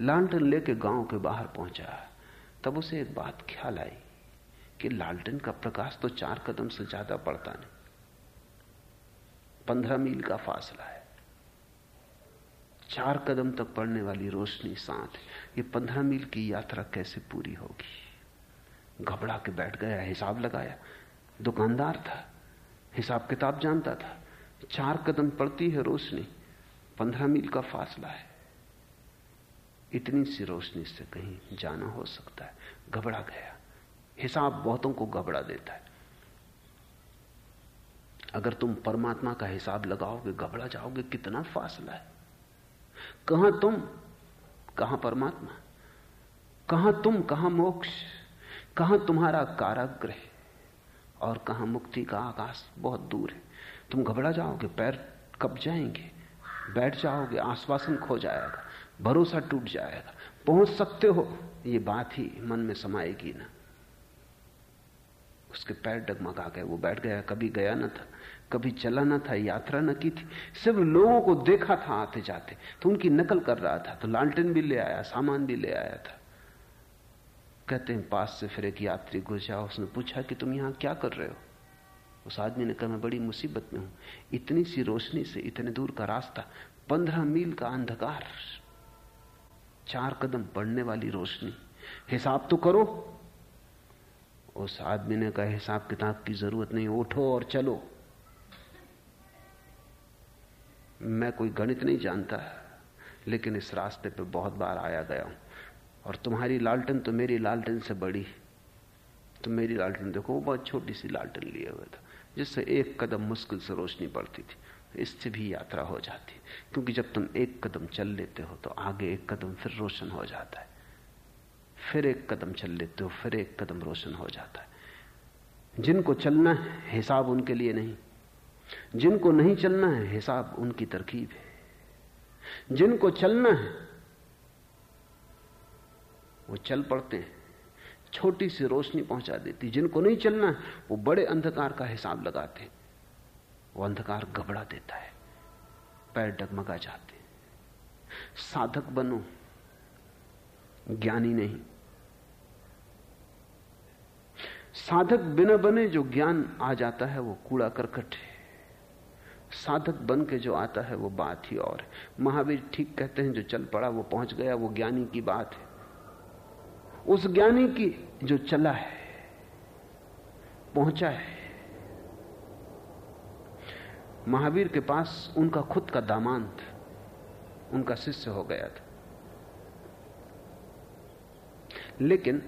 लालटेन लेके गाँव के बाहर पहुँचा, तब उसे एक बात ख्याल आई। कि लालटेन का प्रकाश तो चार कदम से ज़्यादा पड़ता नहीं। पंद्रह मील का फासला है। चार कदम तक पड़ने वाली रोशनी साथ ये पंद्रह मील की यात्रा कैसे पूरी होगी? घबरा के बैठ गया, हिसाब लगाया। दुकानदार था, हिसाब किताब जानता था। चार कदम पड़ती है रोशनी, पंद्रह मील का फासला है। इतनी सी रोशनी से कहीं जाना हो सकता है। घबरा गया। हिसाब बहुतों को घबरा देता है। अगर तुम परमात्मा का हिसाब लगाओगे घबरा जाओगे, कितना फासला है। कहाँ तुम, कहाँ परमात्मा? कहाँ तुम, कहाँ मोक्ष? कहाँ तुम्हारा काराग्रह और कहाँ मुक्ति का आकाश बहुत दूर है। तुम घबरा जाओगे, पैर कब जाएँगे, बैठ जाओगे, आश्वासन खो जाएगा, भरोसा टूट जाएगा। पहुँच सकते हो, ये बात ही मन में समाएगी ना। उसके पैर डगमगा गए। वो बैठ गया, कभी गया ना था, कभी चला ना था, यात्रा न की थी। सिर्फ़ लोगों को देखा था आते जाते तो उनकी नकल कर रहा था तो लालटेन भी ले आया, सामान भी ले आया था। कहते हैं, पास से फिर एक यात्री गुजरा उसने पूछा कि तुम यहाँ क्या कर रहे हो? उस आदमी ने कहा, मैं बड़ी मुसीबत में हूँ। इतनी सी रोशनी से, इतने दूर का रास्ता, पंद्रह मील का अंधकार। चार कदम पड़ने वाली रोशनी। हिसाब तो करो। उस आदमी ने कहा, हिसाब किताब की ज़रूरत नहीं, उठो और चलो। मैं कोई गणित नहीं जानता, लेकिन इस रास्ते पे बहुत बार आया गया हूँ। और तुम्हारी लालटन तो मेरी लालटन से बड़ी तो मेरी लालटन देखो, वो बहुत छोटी सी लालटन लिए हुए था, जिससे एक कदम मुश्किल से रोशनी पड़ती थी। इससे भी यात्रा हो जाती, क्योंकि जब तुम एक कदम चल लेते हो तो आगे एक कदम फिर रोशन हो जाता है। फिर एक कदम चल लेते हो, फिर एक कदम रोशन हो जाता है। जिनको चलना है, हिसाब उनके लिए नहीं। जिनको नहीं चलना है, हिसाब उनकी तरकीब है। जिनको चलना है, वो चल पड़ते हैं। छोटी सी रोशनी पहुँचा देती। जिनको नहीं चलना है, वो बड़े अंधकार का हिसाब लगाते वो अंधकार घबरा देता है। पैर डगमगा जाते साधक बनो, ज्ञानी नहीं। साधक बिना बने जो ज्ञान आ जाता है, वो कूड़ा करकट है। साधक बन के जो आता है, वो बात ही और महावीर ठीक कहते हैं, जो चल पड़ा, वो पहुँच गया, वो ज्ञानी की बात है। उस ज्ञानी की जो चला है, पहुँचा है। महावीर के पास उनका खुद का दामांत, उनका शिष्य हो गया था। लेकिन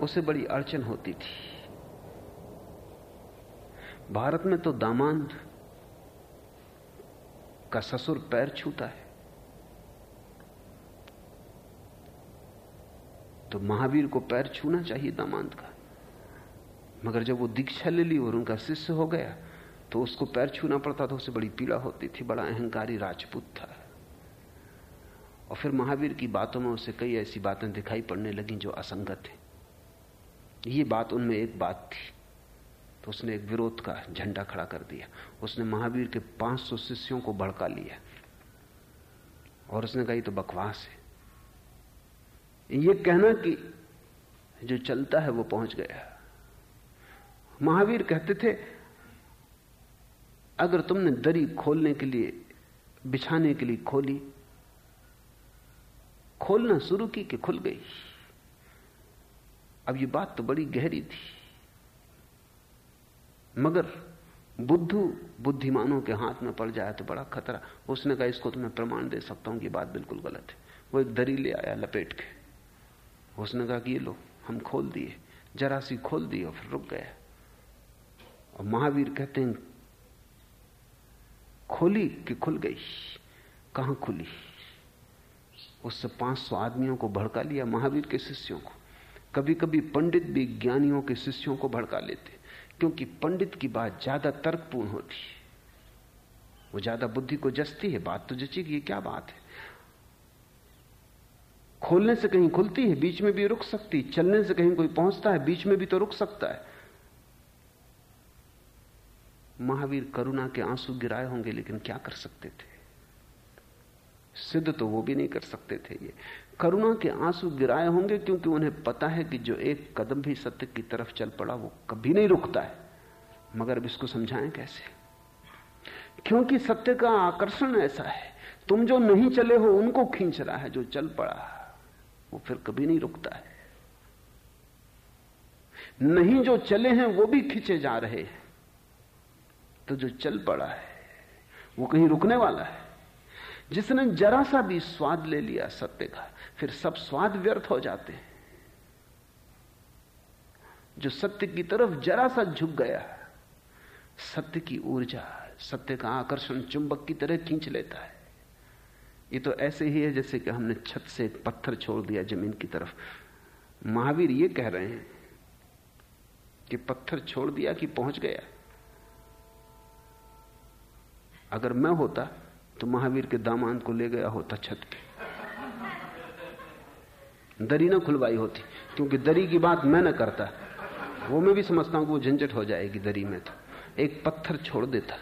उसे बड़ी अड़चन होती थी। भारत में तो दामांत का ससुर पैर छूता है। तो महावीर को पैर छूना चाहिए दामांत का। मगर जब वो दीक्षा ले ली और उनका शिष्य हो गया तो उसको पैर छूना पड़ता था, उसे बड़ी पीड़ा होती थी, बड़ा अहंकारी राजपूत था। और फिर महावीर की बातों में उसे कई ऐसी बातें दिखाई पड़ने लगी जो असंगत है। ये बात उनमें एक बात थी तो उसने एक विरोध का झंडा खड़ा कर दिया। उसने महावीर के 500 शिष्यों को भड़का लिया। और उसने कहा तो बकवास है। ये कहना कि जो चलता है वो पहुँच गया। महावीर कहते थे, अगर तुमने दरी खोलने के लिए, बिछाने के लिए खोली, खोलना शुरू की कि खुल गई? अब ये बात तो बड़ी गहरी थी। मगर बुद्धू बुद्धिमानों के हाथ में पड़ जाए तो बड़ा खतरा। उसने कहा, इसको तो मैं प्रमाण दे सकता हूँ कि बात बिल्कुल गलत है। वो एक दरी ले आया लपेट के। उसने कहा कि ये लो, हम खोल दिए। जरा सी खोल दी और फिर रुक गया। और महावीर कहते हैं, खोली कि खुल गई? कहाँ खुली? उससे 500 आदमियों को भड़का लिया महावीर के शिष्यों को। कभी कभी पंडित भी ज्ञानियों के शिष्यों को भड़का लेते क्योंकि पंडित की बात ज़्यादा तर्कपूर्ण होती है। वो ज़्यादा बुद्धि को जसती है, बात तो जची कि ये क्या बात है। खोलने से कहीं खुलती है, बीच में भी रुक सकती चलने से कहीं कोई पहुँचता है, बीच में भी तो रुक सकता है। महावीर करुणा के आँसू गिराए होंगे, लेकिन क्या कर सकते थे? सिद्ध तो वो भी नहीं कर सकते थे ये। करुणा के आँसू गिराए होंगे क्योंकि उन्हें पता है कि जो एक कदम भी सत्य की तरफ़ चल पड़ा, वो कभी नहीं रुकता है। मगर अब इसको समझाएँ कैसे? क्योंकि सत्य का आकर्षण ऐसा है, तुम जो नहीं चले हो, उनको खींच रहा है, जो चल पड़ा, वो फिर कभी नहीं रुकता है। नहीं जो चले हैं, वो भी खींचे जा रहे हैं। तो जो चल पड़ा है, वो कहीं रुकने वाला है। जिसने जरा सा भी स्वाद ले लिया सत्य का फिर सब स्वाद व्यर्थ हो जाते हैं। जो सत्य की तरफ़ जरा सा झुक गया, सत्य की ऊर्जा, सत्य का आकर्षण चुंबक की तरह खींच लेता है। ये तो ऐसे ही है जैसे कि हमने छत से एक पत्थर छोड़ दिया ज़मीन की तरफ़। महावीर ये कह रहे हैं कि पत्थर छोड़ दिया कि पहुँच गया। अगर मैं होता तो महावीर के दामान को ले गया होता छत पे। दरी ना खुलवाई होती, क्योंकि दरी की बात मैं ना करता। वो मैं भी समझता हूँ कि वो झंझट हो जाएगी दरी में तो। एक पत्थर छोड़ देता।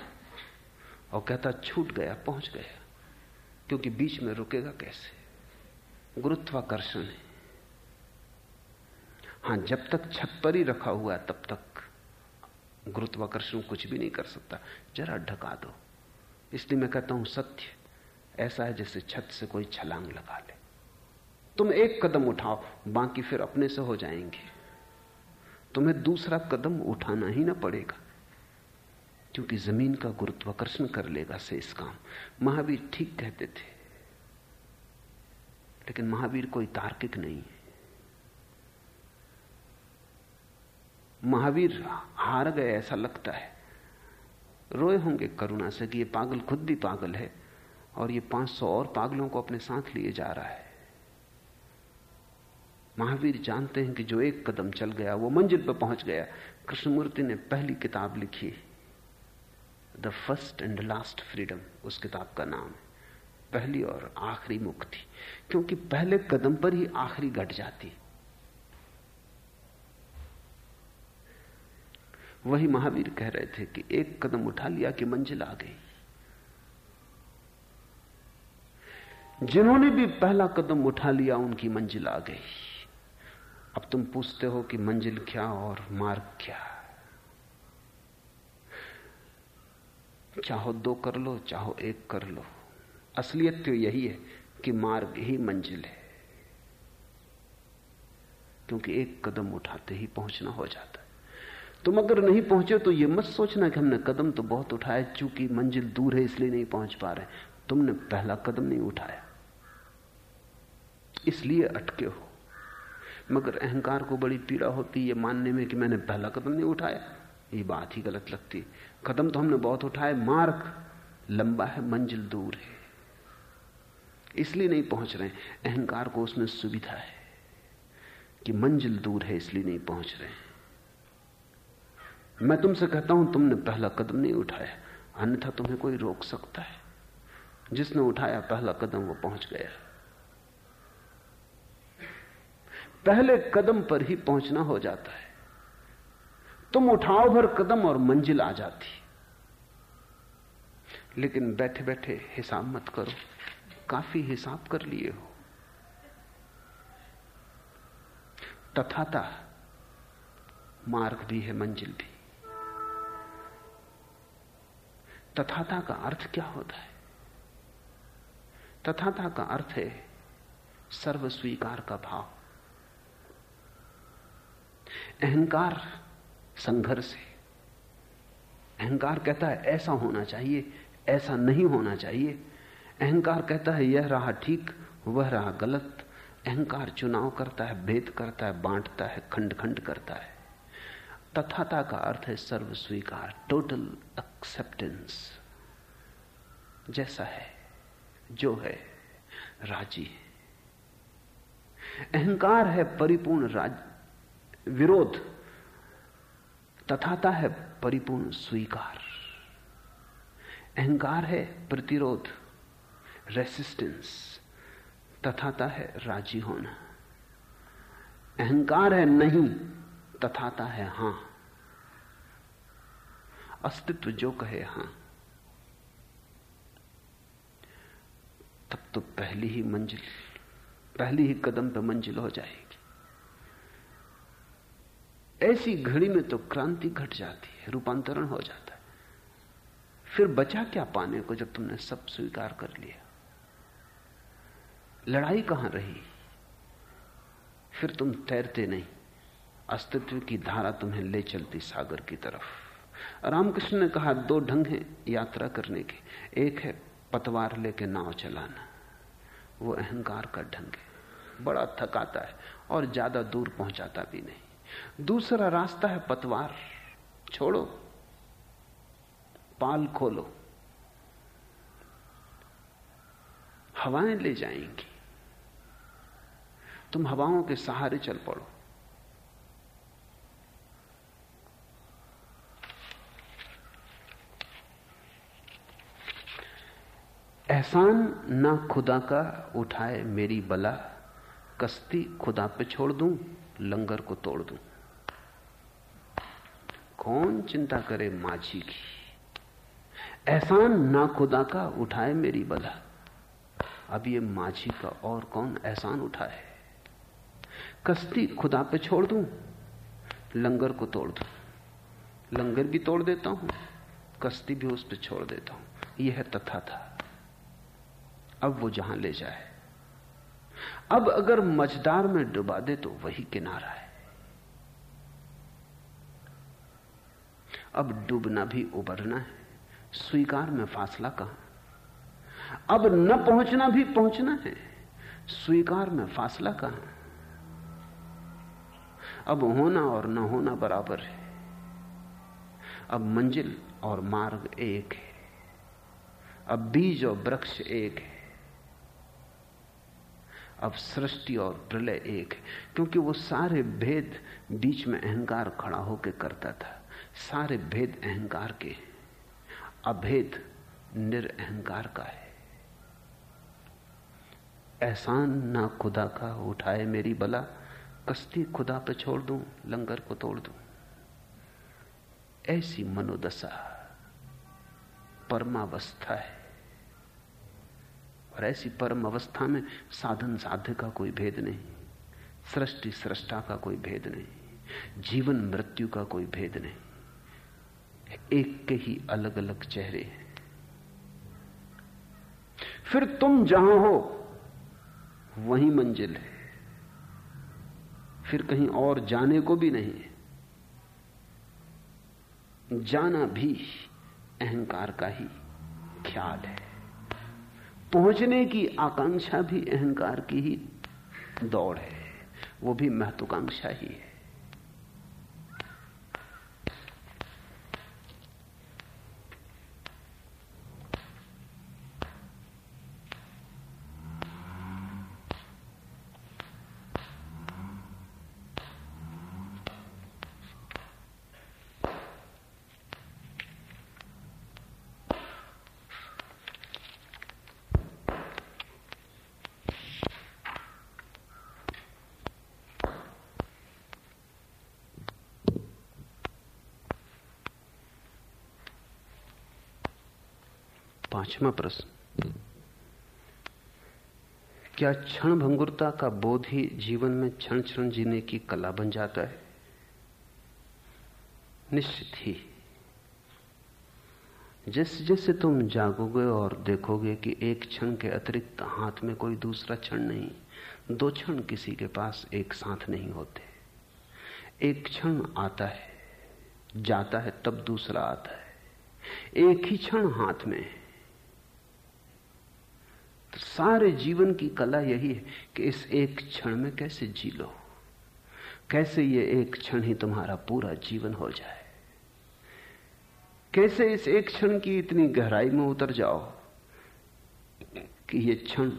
और कहता, छूट गया, पहुँच गया। क्योंकि बीच में रुकेगा कैसे? गुरुत्वाकर्षण है। हाँ, जब तक छत पर ही रखा हुआ है, तब तक गुरुत्वाकर्षण कुछ भी नहीं कर सकता। जरा ढका दो। इसलिए मैं कहता हूँ, सत्य ऐसा है जैसे छत से कोई छलांग लगा ले। तुम एक कदम उठाओ, बाकी फिर अपने से हो जाएँगे। तुम्हें दूसरा कदम उठाना ही ना पड़ेगा, क्योंकि ज़मीन का गुरुत्वाकर्षण कर लेगा से इस काम। महावीर ठीक कहते थे, लेकिन महावीर कोई तार्किक नहीं है। महावीर हार गए ऐसा लगता है। रोए होंगे करुणा से कि ये पागल खुद भी पागल है, और ये 500 और पागलों को अपने साथ लिए जा रहा है। महावीर जानते हैं कि जो एक कदम चल गया, वो मंजिल पर पहुँच गया। कृष्णमूर्ति ने पहली किताब लिखी। The first and last freedom उस किताब का नाम है। पहली और आखिरी मुक्ति, क्योंकि पहले कदम पर ही आखिरी घट जाती। वही महावीर कह रहे थे कि एक कदम उठा लिया कि मंजिल आ गई। जिन्होंने भी पहला कदम उठा लिया, उनकी मंजिल आ गई। अब तुम पूछते हो कि मंजिल क्या और मार्ग क्या चाहो दो कर लो, चाहो एक कर लो। असलियत तो यही है कि मार्ग ही मंजिल है। क्योंकि एक कदम उठाते ही पहुँचना हो जाता है। तुम अगर नहीं पहुँचे तो यह मत सोचना कि हमने कदम तो बहुत उठाया चूँकि मंजिल दूर है इसलिए नहीं पहुँच पा रहे। तुमने पहला कदम नहीं उठाया। इसलिए अटके हो। मगर अहंकार को बड़ी पीड़ा होती है मानने में कि मैंने पहला कदम नहीं उठाया। ये बात ही गलत लगती कदम तो हमने बहुत उठाए, मार्ग लंबा है, मंजिल दूर है। इसलिए नहीं पहुँच रहे अहंकार को उसमें सुविधा है कि मंजिल दूर है, इसलिए नहीं पहुँच रहे मैं तुमसे कहता हूँ, तुमने पहला कदम नहीं उठाया। अन्यथा तुम्हें कोई रोक सकता है। जिसने उठाया पहला कदम, वो पहुँच गया। पहले कदम पर ही पहुँचना हो जाता है। तुम उठाओ भर कदम और मंजिल आ जाती। लेकिन बैठे बैठे हिसाब मत करो। काफ़ी हिसाब कर लिए हो। तथाता मार्ग भी है मंजिल भी। तथाता का अर्थ क्या होता है? तथाता का अर्थ है सर्व स्वीकार का भाव। अहंकार संघर्ष है। अहंकार कहता है, ऐसा होना चाहिए, ऐसा नहीं होना चाहिए। अहंकार कहता है, यह रहा ठीक, वह रहा गलत। अहंकार चुनाव करता है, भेद करता है, बांटता है खंड खंड करता है। तथाता का अर्थ है सर्व स्वीकार टोटल एक्सेप्टेंस जैसा है, जो है, राज़ी है। अहंकार है परिपूर्ण राज विरोध। तथाता है परिपूर्ण स्वीकार। अहंकार है प्रतिरोध रेसिस्टेंस तथाता है राज़ी होना। अहंकार है नहीं, तथाता है हाँ। अस्तित्व जो कहे हाँ। तब तो पहली ही मंजिल, पहली ही कदम पर मंजिल हो जाएगी। ऐसी घड़ी में तो क्रांति घट जाती है, रूपांतरण हो जाता है। फिर बचा क्या पाने को जब तुमने सब स्वीकार कर लिया? लड़ाई कहाँ रही? फिर तुम तैरते नहीं। अस्तित्व की धारा तुम्हें ले चलती सागर की तरफ़। रामकृष्ण ने कहा, दो ढंग हैं यात्रा करने के। एक है पतवार लेके नाव चलाना। वो अहंकार का ढंग है। बड़ा थकाता है और ज़्यादा दूर पहुंचाता भी नहीं। दूसरा रास्ता है पतवार। छोड़ो। पाल खोलो। हवाएँ ले जाएँगी। तुम हवाओं के सहारे चल पड़ो। एहसान ना खुदा का उठाए मेरी बला, कश्ती खुदा पे छोड़ दूँ। लंगर को तोड़ दूँ। कौन चिंता करे माझी की? एहसान ना खुदा का उठाए मेरी बला। अब ये माझी का और कौन एहसान उठाए? कश्ती खुदा पे छोड़ दूँ, लंगर को तोड़ दूँ। लंगर भी तोड़ देता हूँ, कश्ती भी उस पर छोड़ देता हूँ। यह तथा था। अब वो जहाँ ले जाए। अब अगर मझदार में डुबा दे तो वही किनारा है। अब डूबना भी उबरना है। स्वीकार में फासला कहाँ? अब न पहुँचना भी पहुँचना है। स्वीकार में फासला कहाँ? अब होना और न होना बराबर है। अब मंजिल और मार्ग एक है। अब बीज और वृक्ष एक है। अब सृष्टि और प्रलय एक है, क्योंकि वो सारे भेद बीच में अहंकार खड़ा होकर करता था। सारे भेद अहंकार के अभेद निरअहकार का है। एहसान ना खुदा का, उठाए मेरी बला, कश्ती खुदा पे छोड़ दूँ, लंगर को तोड़ दूँ। ऐसी मनोदशा, परमावस्था है। और ऐसी परम अवस्था में साधन साध्य का कोई भेद नहीं, सृष्टि सृष्टा का कोई भेद नहीं, जीवन मृत्यु का कोई भेद नहीं। एक के ही अलग अलग चेहरे हैं। फिर तुम जहाँ हो, वही मंजिल है। फिर कहीं और जाने को भी नहीं जाना भी अहंकार का ही ख्याल है। पहुँचने की आकांक्षा भी अहंकार की ही दौड़ है। वो भी महत्वाकांक्षा ही है। पांचवा प्रश्न। क्या क्षण भंगुरता का बोध ही जीवन में क्षण क्षण जीने की कला बन जाता है? निश्चित ही। जैसे जैसे तुम जागोगे और देखोगे कि एक क्षण के अतिरिक्त हाथ में कोई दूसरा क्षण नहीं, दो क्षण किसी के पास एक साथ नहीं होते। एक क्षण आता है, जाता है, तब दूसरा आता है। एक ही क्षण हाथ में है। सारे जीवन की कला यही है कि इस एक क्षण में कैसे जी लो। कैसे ये एक क्षण ही तुम्हारा पूरा जीवन हो जाए। कैसे इस एक क्षण की इतनी गहराई में उतर जाओ कि ये क्षण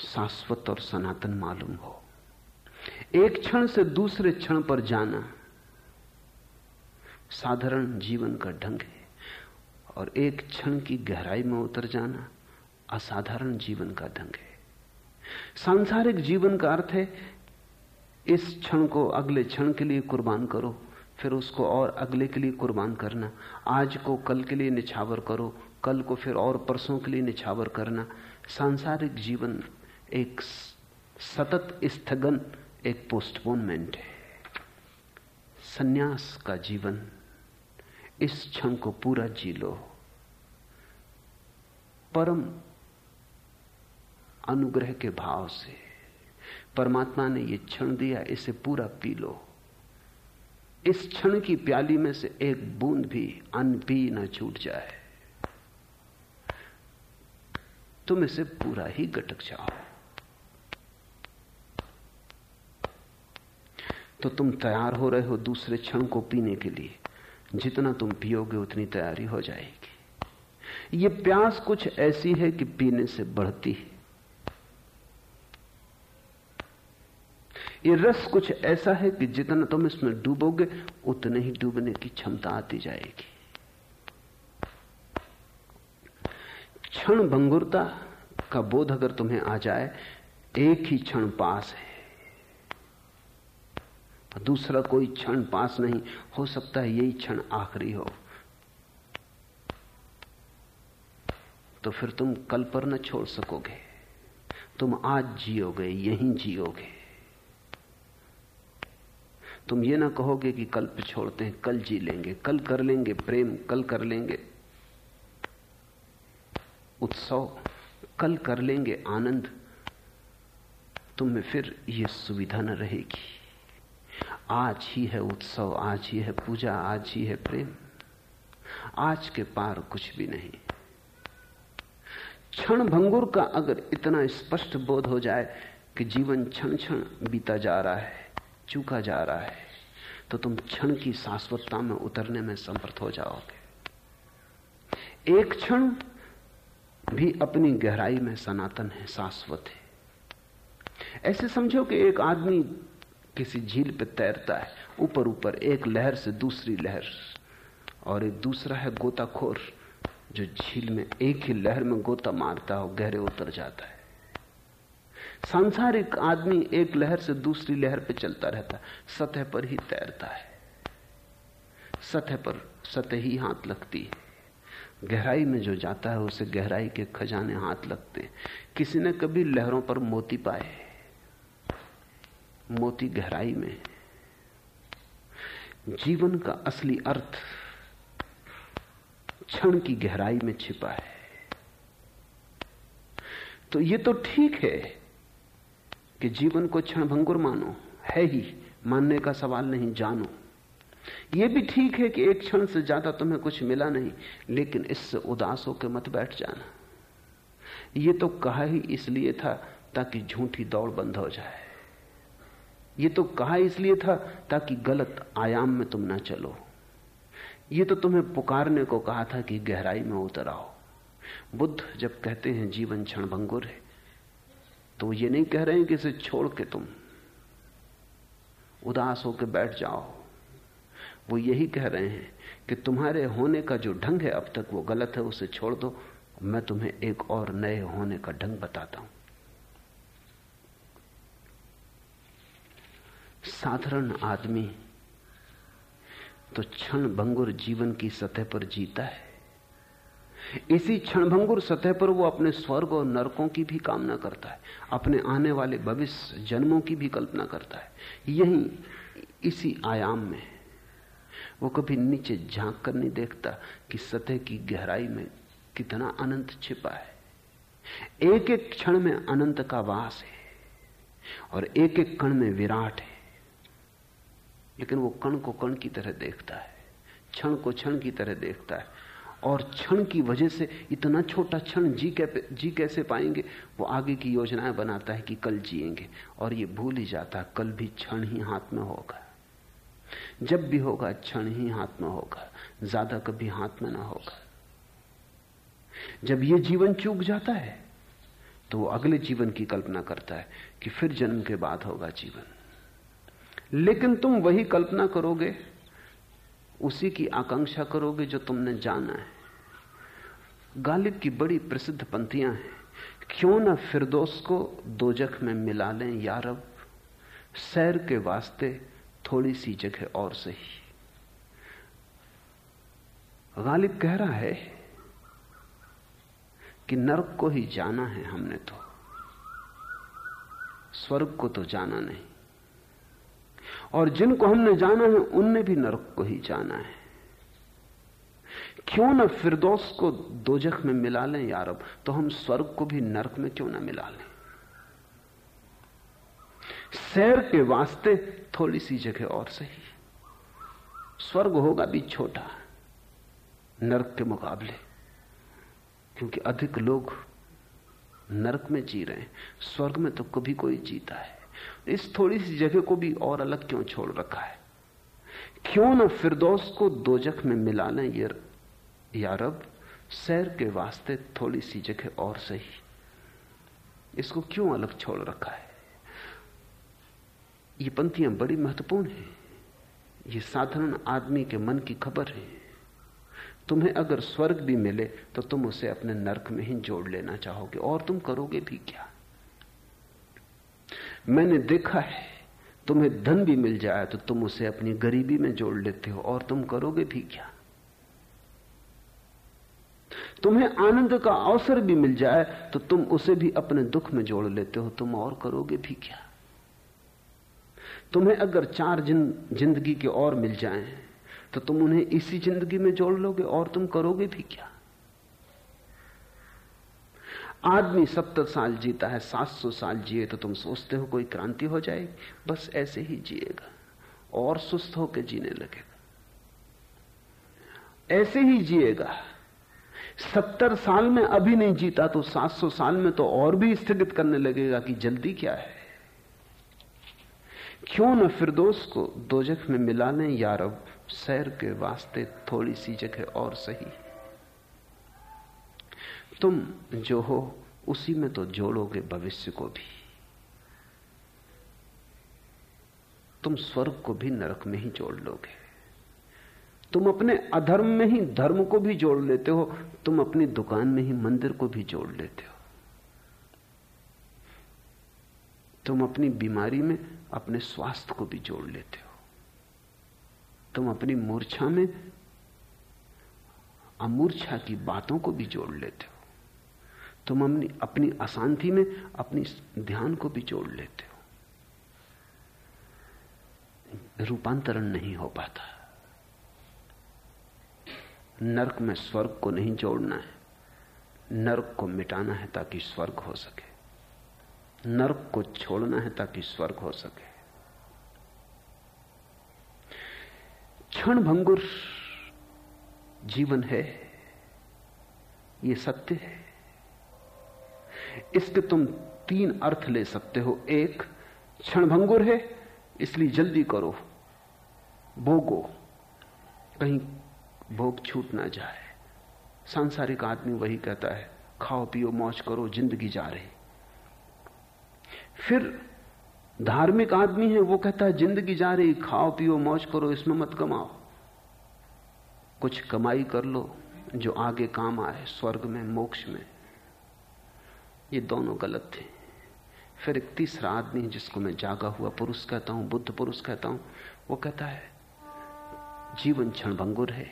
शाश्वत और सनातन मालूम हो। एक क्षण से दूसरे क्षण पर जाना साधारण जीवन का ढंग है और एक क्षण की गहराई में उतर जाना असाधारण जीवन का ढंग है। सांसारिक जीवन का अर्थ है, इस क्षण को अगले क्षण के लिए कुर्बान करो, फिर उसको और अगले के लिए कुर्बान करना। आज को कल के लिए निछावर करो, कल को फिर और परसों के लिए निछावर करना। सांसारिक जीवन एक सतत स्थगन, एक पोस्टपोनमेंट है। सन्यास का जीवन, इस क्षण को पूरा जी लो। परम अनुग्रह के भाव से। परमात्मा ने यह क्षण दिया, इसे पूरा पी लो। इस क्षण की प्याली में से एक बूंद भी अन्न पी ना छूट जाए। तुम इसे पूरा ही गटक जाओ। तो तुम तैयार हो रहे हो दूसरे क्षण को पीने के लिए। जितना तुम पियोगे, उतनी तैयारी हो जाएगी। ये प्यास कुछ ऐसी है कि पीने से बढ़ती है। ये रस कुछ ऐसा है कि जितना तुम इसमें डूबोगे, उतने ही डूबने की क्षमता आती जाएगी। क्षण भंगुरता का बोध अगर तुम्हें आ जाए, एक ही क्षण पास है। दूसरा कोई क्षण पास नहीं, हो सकता है यही क्षण आखिरी हो। तो फिर तुम कल पर न छोड़ सकोगे। तुम आज जियोगे, यहीं जियोगे। तुम ये ना कहोगे कि कल छोड़ते हैं, कल जी लेंगे, कल कर लेंगे प्रेम, कल कर लेंगे उत्सव, कल कर लेंगे आनंद। तुम में फिर ये सुविधा न रहेगी। आज ही है उत्सव, आज ही है पूजा, आज ही है प्रेम। आज के पार कुछ भी नहीं। क्षण भंगुर का अगर इतना स्पष्ट बोध हो जाए कि जीवन क्षण क्षण बीता जा रहा है चूका जा रहा है तो तुम क्षण की शाश्वतता में उतरने में समर्थ हो जाओगे। एक क्षण भी अपनी गहराई में सनातन है, शाश्वत है। ऐसे समझो कि एक आदमी किसी झील पर तैरता है, ऊपर ऊपर, एक लहर से दूसरी लहर, और एक दूसरा है गोताखोर, जो झील में एक ही लहर में गोता मारता है और गहरे उतर जाता है। सांसारिक आदमी एक लहर से दूसरी लहर पर चलता रहता सतह पर ही तैरता है। सतह पर सतह ही हाथ लगती है। गहराई में जो जाता है, उसे गहराई के खजाने हाथ लगते हैं। किसी ने कभी लहरों पर मोती पाए मोती गहराई में जीवन का असली अर्थ क्षण की गहराई में छिपा है। तो ये तो ठीक है। कि जीवन को क्षण भंगुर मानो, है ही, मानने का सवाल नहीं, जानो। यह भी ठीक है कि एक क्षण से ज़्यादा तुम्हें कुछ मिला नहीं, लेकिन इससे उदास होकर मत बैठ जाना। यह तो कहा ही इसलिए था ताकि झूठी दौड़ बंद हो जाए। यह तो कहा इसलिए था ताकि गलत आयाम में तुम ना चलो। यह तो तुम्हें पुकारने को कहा था कि गहराई में उतर आओ। बुद्ध जब कहते हैं जीवन क्षणभंगुर है तो ये नहीं कह रहे हैं कि इसे छोड़ के तुम उदास होकर बैठ जाओ। वो यही कह रहे हैं कि तुम्हारे होने का जो ढंग है अब तक वो गलत है, उसे छोड़ दो। मैं तुम्हें एक और नए होने का ढंग बताता हूँ। साधारण आदमी तो क्षण भंगुर जीवन की सतह पर जीता है। इसी क्षणभंगुर सतह पर वो अपने स्वर्ग और नरकों की भी कामना करता है, अपने आने वाले भविष्य जन्मों की भी कल्पना करता है। यही, इसी आयाम में, वो कभी नीचे झाँक कर नहीं देखता कि सतह की गहराई में कितना अनंत छिपा है। एक एक क्षण में अनंत का वास है और एक एक कण में विराट है। लेकिन वो कण को कण की तरह देखता है, क्षण को क्षण की तरह देखता है। और क्षण की वजह से इतना छोटा क्षण जी कै जी कैसे पाएँगे? वो आगे की योजनाएँ बनाता है कि कल जिएँगे। और ये भूल ही जाता है कल भी क्षण ही हाथ में होगा। जब भी होगा, क्षण ही हाथ में होगा। ज़्यादा कभी हाथ में ना होगा। जब ये जीवन चूक जाता है तो वो अगले जीवन की कल्पना करता है कि फिर जन्म के बाद होगा जीवन। लेकिन तुम वही कल्पना करोगे उसी की आकांक्षा करोगे जो तुमने जाना है। गालिब की बड़ी प्रसिद्ध पंक्तियाँ हैं। क्यों ना फिरदोस को दोजख में मिला लें यारब? सैर के वास्ते थोड़ी सी जगह और सही। गालिब कह रहा है कि नरक को ही जाना है हमने तो। स्वर्ग को तो जाना नहीं। और जिनको हमने जाना है उनने भी नरक को ही जाना है। क्यों ना फिरदौस को दोजख में मिला लें यारब तो हम स्वर्ग को भी नरक में क्यों ना मिला लें? सैर के वास्ते थोड़ी सी जगह और सही। स्वर्ग होगा भी छोटा, नरक के मुकाबले, क्योंकि अधिक लोग नरक में जी रहे हैं। स्वर्ग में तो कभी कोई जीता है। इस थोड़ी सी जगह को भी और अलग क्यों छोड़ रखा है? क्यों ना फिरदौस को दोजख में मिला लें ये यारब सैर के वास्ते थोड़ी सी जगह और सही। इसको क्यों अलग छोड़ रखा है? ये पंक्तियाँ बड़ी महत्वपूर्ण हैं। ये साधारण आदमी के मन की खबर है। तुम्हें अगर स्वर्ग भी मिले तो तुम उसे अपने नरक में ही जोड़ लेना चाहोगे, और तुम करोगे भी क्या? मैंने देखा है, तुम्हें धन भी मिल जाए तो तुम उसे अपनी गरीबी में जोड़ लेते हो, और तुम करोगे भी क्या? तुम्हें आनंद का अवसर भी मिल जाए तो तुम उसे भी अपने दुख में जोड़ लेते हो, तुम और करोगे भी क्या? तुम्हें अगर चार ज़िंदगी के और मिल जाएँ तो तुम उन्हें इसी ज़िंदगी में जोड़ लोगे, और तुम करोगे भी क्या? आदमी सत्तर साल जीता है, सात सौ साल जिए तो तुम सोचते हो कोई क्रांति हो जाएगी। बस ऐसे ही जिएगा और सुस्त होकर जीने लगेगा। ऐसे ही जिएगा। सत्तर साल में अभी नहीं जीता तो सात सौ साल में तो और भी स्थगित करने लगेगा कि जल्दी क्या है। क्यों न फिरदोस को दोजख में मिला लें यारब, सैर के वास्ते थोड़ी सी जगह और सही तुम जो हो, उसी में तो जोड़ोगे भविष्य को भी। तुम स्वर्ग को भी नरक में ही जोड़ लोगे। तुम अपने अधर्म में ही धर्म को भी जोड़ लेते हो, तुम अपनी दुकान में ही मंदिर को भी जोड़ लेते हो। तुम अपनी बीमारी में अपने स्वास्थ्य को भी जोड़ लेते हो। तुम अपनी मूर्छा में अमूर्छा की बातों को भी जोड़ लेते हो। तुम अपनी अपनी अशांति में अपनी ध्यान को भी जोड़ लेते हो। रूपांतरण नहीं हो पाता। नरक में स्वर्ग को नहीं जोड़ना है। नरक को मिटाना है ताकि स्वर्ग हो सके। नरक को छोड़ना है ताकि स्वर्ग हो सके। क्षण भंगुर जीवन है, ये सत्य है। इसके तुम तीन अर्थ ले सकते हो। एक क्षण भंगुर है, इसलिए जल्दी करो। भोगो। कहीं भोग छूट ना जाए। सांसारिक आदमी वही कहता है, खाओ, पियो, मौज करो, ज़िंदगी जा रही। फिर धार्मिक आदमी है, वो कहता है, ज़िंदगी जा रही, खाओ, पियो, मौज करो, इसमें मत कमाओ। कुछ कमाई कर लो, जो आगे काम आए, स्वर्ग में, मोक्ष में। ये दोनों गलत थे। फिर एक तीसरा आदमी जिसको मैं जागा हुआ पुरुष कहता हूँ, बुद्ध पुरुष कहता हूँ, वो कहता है, जीवन क्षण भंगुर है।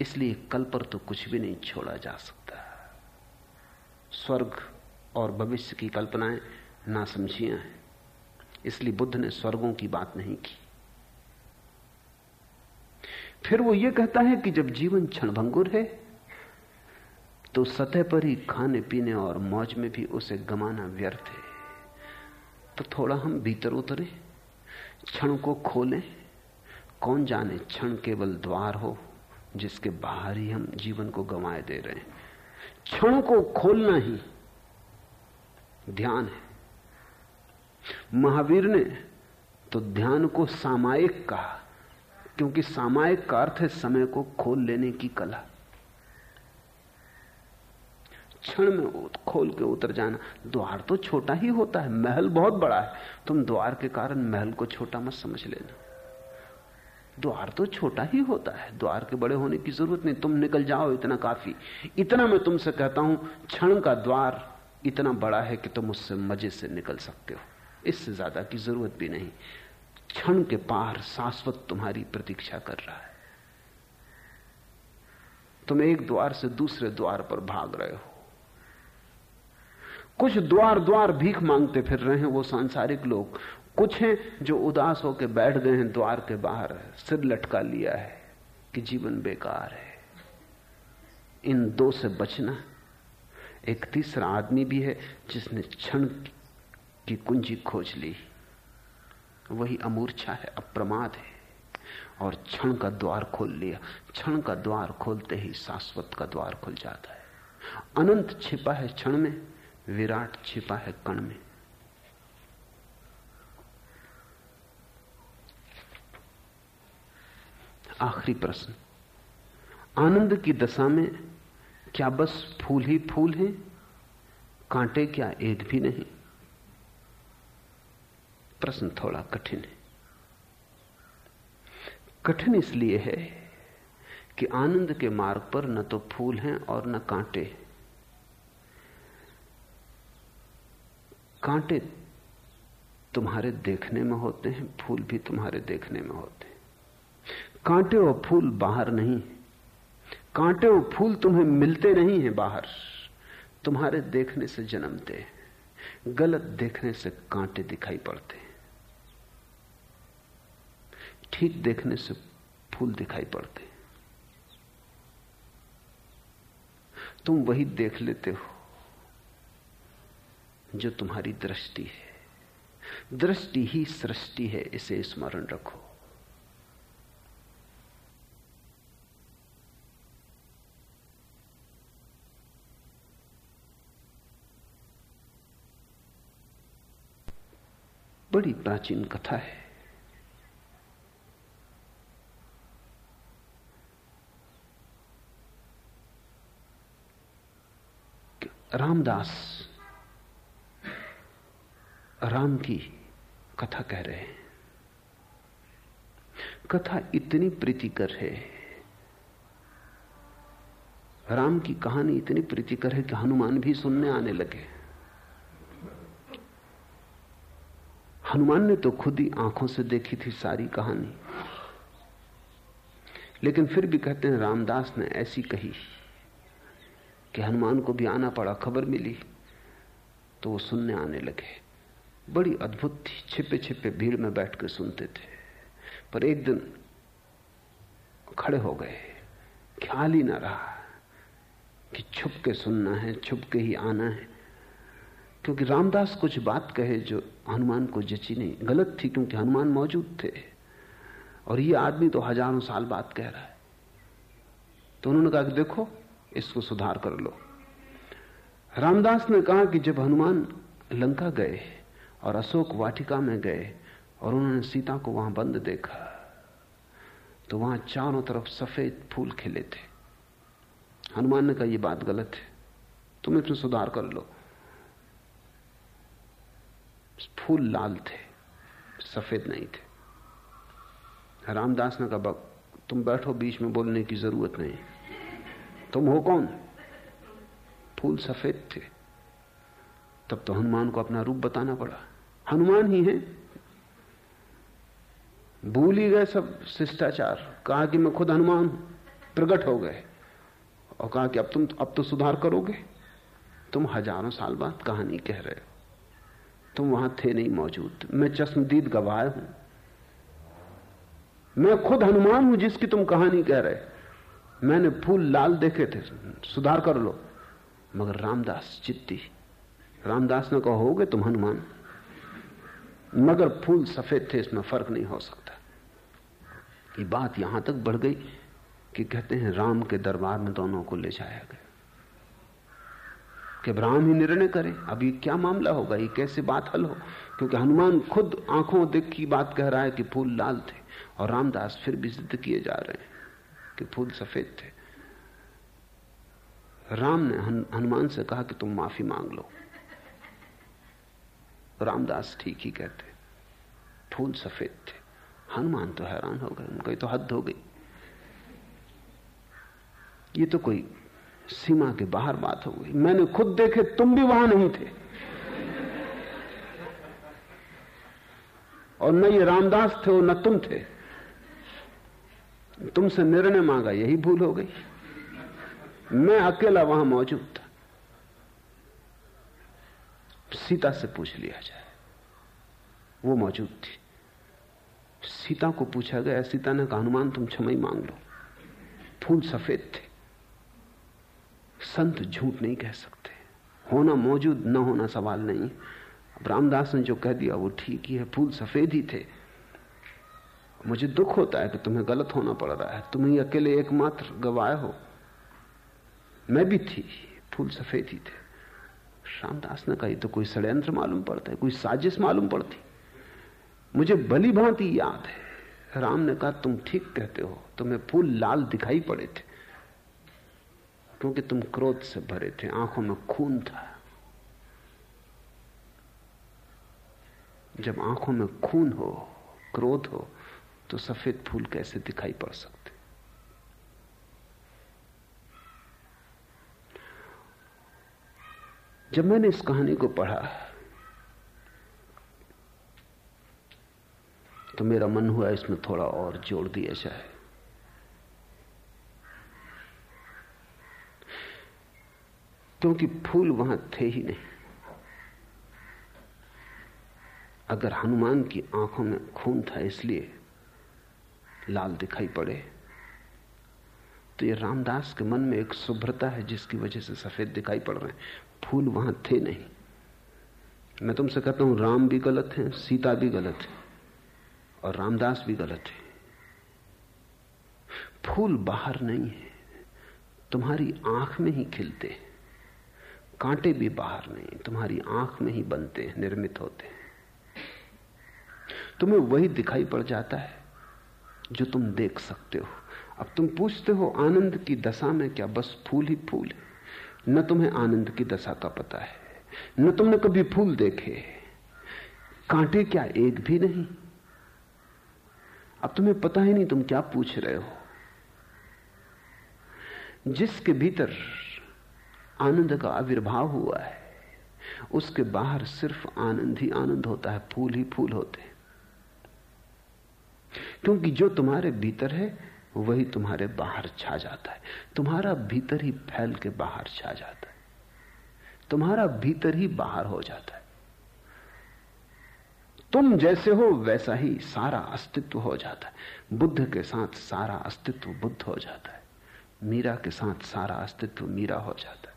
इसलिए कल पर तो कुछ भी नहीं छोड़ा जा सकता। स्वर्ग और भविष्य की कल्पनाएँ ना समझिया हैं। इसलिए बुद्ध ने स्वर्गों की बात नहीं की। फिर वो ये कहता है कि जब जीवन क्षणभंगुर है तो सतह पर ही खाने पीने और मौज में भी उसे गमाना व्यर्थ है। तो थोड़ा हम भीतर उतरे, क्षण को खोलें। कौन जाने क्षण केवल द्वार हो, जिसके बाहर ही हम जीवन को गंवाए दे रहे हैं। क्षण को खोलना ही ध्यान है। महावीर ने तो ध्यान को सामायिक कहा, क्योंकि सामायिक का अर्थ है समय को खोल लेने की कला। क्षण में खोल के उतर जाना। द्वार तो छोटा ही होता है, महल बहुत बड़ा है। तुम द्वार के कारण महल को छोटा मत समझ लेना। द्वार तो छोटा ही होता है। द्वार के बड़े होने की ज़रूरत नहीं। तुम निकल जाओ इतना काफ़ी। इतना मैं तुमसे कहता हूँ, क्षण का द्वार इतना बड़ा है कि तुम उससे मज़े से निकल सकते हो। इससे ज़्यादा की ज़रूरत भी नहीं। क्षण के पार शाश्वत तुम्हारी प्रतीक्षा कर रहा है। तुम एक द्वार से दूसरे द्वार पर भाग रहे हो। कुछ द्वार द्वार भीख मांगते फिर रहे हैं वो सांसारिक लोग। कुछ हैं जो उदास होकर बैठ गए हैं, द्वार के बाहर सिर लटका लिया है कि जीवन बेकार है। इन दो से बचना। एक तीसरा आदमी भी है जिसने क्षण की कुंजी खोज ली। वही अमूर्छा है, अप्रमाद है। और क्षण का द्वार खोल लिया। क्षण का द्वार खोलते ही शाश्वत का द्वार खुल जाता है। अनंत छिपा है क्षण में। विराट छिपा है कण में। आखिरी प्रश्न। आनंद की दशा में क्या बस फूल ही फूल हैं? कांटे क्या एक भी नहीं? प्रश्न थोड़ा कठिन है। कठिन इसलिए है कि आनंद के मार्ग पर न तो फूल हैं और न कांटे। कांटे तुम्हारे देखने में होते हैं, फूल भी तुम्हारे देखने में होते हैं। कांटे और फूल बाहर नहीं कांटे और फूल तुम्हें मिलते नहीं हैं बाहर। तुम्हारे देखने से जन्मते हैं, गलत देखने से कांटे दिखाई पड़ते हैं। ठीक देखने से फूल दिखाई पड़ते हैं। तुम वही देख लेते हो जो तुम्हारी दृष्टि है। दृष्टि ही सृष्टि है, इसे स्मरण रखो। बड़ी प्राचीन कथा है। रामदास राम की कथा कह रहे हैं। कथा इतनी प्रीतिकर है। राम की कहानी इतनी प्रीतिकर है कि हनुमान भी सुनने आने लगे। हनुमान ने तो खुद ही आँखों से देखी थी सारी कहानी। लेकिन फिर भी कहते हैं रामदास ने ऐसी कही कि हनुमान को भी आना पड़ा, खबर मिली तो वो सुनने आने लगे। बड़ी अद्भुत थी। छिपे छिपे भीड़ में बैठ कर सुनते थे। पर एक दिन खड़े हो गए। ख्याल ही ना रहा कि छुप के सुनना है, छुप के ही आना है। क्योंकि रामदास कुछ बात कहे जो हनुमान को जची नहीं। गलत थी क्योंकि हनुमान मौजूद थे। और ये आदमी तो हज़ारों साल बाद कह रहा है। तो उन्होंने कहा कि देखो, इसको सुधार कर लो। रामदास ने कहा कि जब हनुमान लंका गए और अशोक वाटिका में गए और उन्होंने सीता को वहाँ बंद देखा। तो वहाँ चारों तरफ़ सफ़ेद फूल खिले थे। हनुमान ने कहा यह बात गलत है। तुम इसमें सुधार कर लो। फूल लाल थे, सफ़ेद नहीं थे। रामदास ने कहा तुम बैठो, बीच में बोलने की ज़रूरत नहीं। तुम हो कौन? फूल सफ़ेद थे। तब तो हनुमान को अपना रूप बताना पड़ा। हनुमान ही है। भूल ही गए सब शिष्टाचार। कहा कि मैं खुद हनुमान हूँ प्रकट हो गए। और कहा कि अब तुम, अब तो सुधार करोगे। तुम हज़ारों साल बाद कहानी कह रहे हो। तुम वहाँ थे नहीं मौजूद। मैं चश्मदीद गवाह हूँ। मैं खुद हनुमान हूँ जिसकी तुम कहानी कह रहे मैंने फूल लाल देखे थे। सुधार कर लो। मगर रामदास चित्ती। रामदास ने कहा, होगे तुम हनुमान। मगर फूल सफ़ेद थे, इसमें फ़र्क नहीं हो सकता। ये बात यहाँ तक बढ़ गई कि कहते हैं राम के दरबार में दोनों को ले जाया गया। कि राम ही निर्णय करे, अब ये क्या मामला होगा, ये कैसे बात हल हो? क्योंकि हनुमान खुद आँखों देख की बात कह रहा है कि फूल लाल थे, और रामदास फिर भी जिद किए जा रहे हैं कि फूल सफ़ेद थे। राम ने हनुमान से कहा कि तुम माफ़ी मांग लो। रामदास ठीक ही कहते फूल सफ़ेद थे। हनुमान तो हैरान हो गए, उनका तो हद हो गई। ये तो कोई सीमा के बाहर बात हो गई। मैंने खुद देखे, तुम भी वहाँ नहीं थे। और न ये रामदास थे और न तुम थे। तुमसे निर्णय मांगा, यही भूल हो गई। मैं अकेला वहाँ मौजूद था। सीता से पूछ लिया जाए। वो मौजूद थी। सीता को पूछा गया, सीता ने कहा, हनुमान, तुम क्षमई मांग लो। फूल सफ़ेद थे। संत झूठ नहीं कह सकते। होना मौजूद, न होना सवाल नहीं। अब रामदास ने जो कह दिया, वो ठीक ही है, फूल सफ़ेद ही थे। मुझे दुख होता है कि तुम्हें गलत होना पड़ रहा है। तुम ही अकेले एकमात्र गवाह हो। मैं भी थी, फूल सफ़ेद ही थे। रामदास ने कहा तो कोई षड्यंत्र मालूम पड़ता है, कोई साजिश मालूम पड़ती। मुझे भली भांति याद है। राम ने कहा, तुम ठीक कहते हो, तुम्हें फूल लाल दिखाई पड़े थे, क्योंकि तुम क्रोध से भरे थे, आँखों में खून था। जब आँखों में खून हो, क्रोध हो तो सफ़ेद फूल कैसे दिखाई पड़ सकते? जब मैंने इस कहानी को पढ़ा तो मेरा मन हुआ इसमें थोड़ा और जोड़ दिया जाए। क्योंकि फूल वहाँ थे ही नहीं। अगर हनुमान की आँखों में खून था इसलिए लाल दिखाई पड़े तो ये रामदास के मन में एक शुभ्रता है जिसकी वजह से सफ़ेद दिखाई पड़ रहे हैं। फूल वहाँ थे नहीं। मैं तुमसे कहता हूँ, राम भी गलत है, सीता भी गलत है, और रामदास भी गलत है। फूल बाहर नहीं है, तुम्हारी आँख में ही खिलते हैं। कांटे भी बाहर नहीं, तुम्हारी आँख में ही बनते हैं, निर्मित होते हैं। तुम्हें वही दिखाई पड़ जाता है, जो तुम देख सकते हो। अब तुम पूछते हो, आनंद की दशा में क्या बस फूल ही फूल है? न तुम्हें आनंद की दशा का पता है, न तुमने कभी फूल देखे। कांटे क्या एक भी नहीं? अब तुम्हें पता ही नहीं तुम क्या पूछ रहे हो। जिसके भीतर आनंद का आविर्भाव हुआ है, उसके बाहर सिर्फ़ आनंद ही आनंद होता है, फूल ही फूल होते हैं। क्योंकि जो तुम्हारे भीतर है वही तुम्हारे बाहर छा जाता है। तुम्हारा भीतर ही फैल के बाहर छा जाता है। तुम्हारा भीतर ही बाहर हो जाता है। तुम जैसे हो, वैसा ही सारा अस्तित्व हो जाता है। बुद्ध के साथ सारा अस्तित्व बुद्ध हो जाता है। मीरा के साथ सारा अस्तित्व मीरा हो जाता है।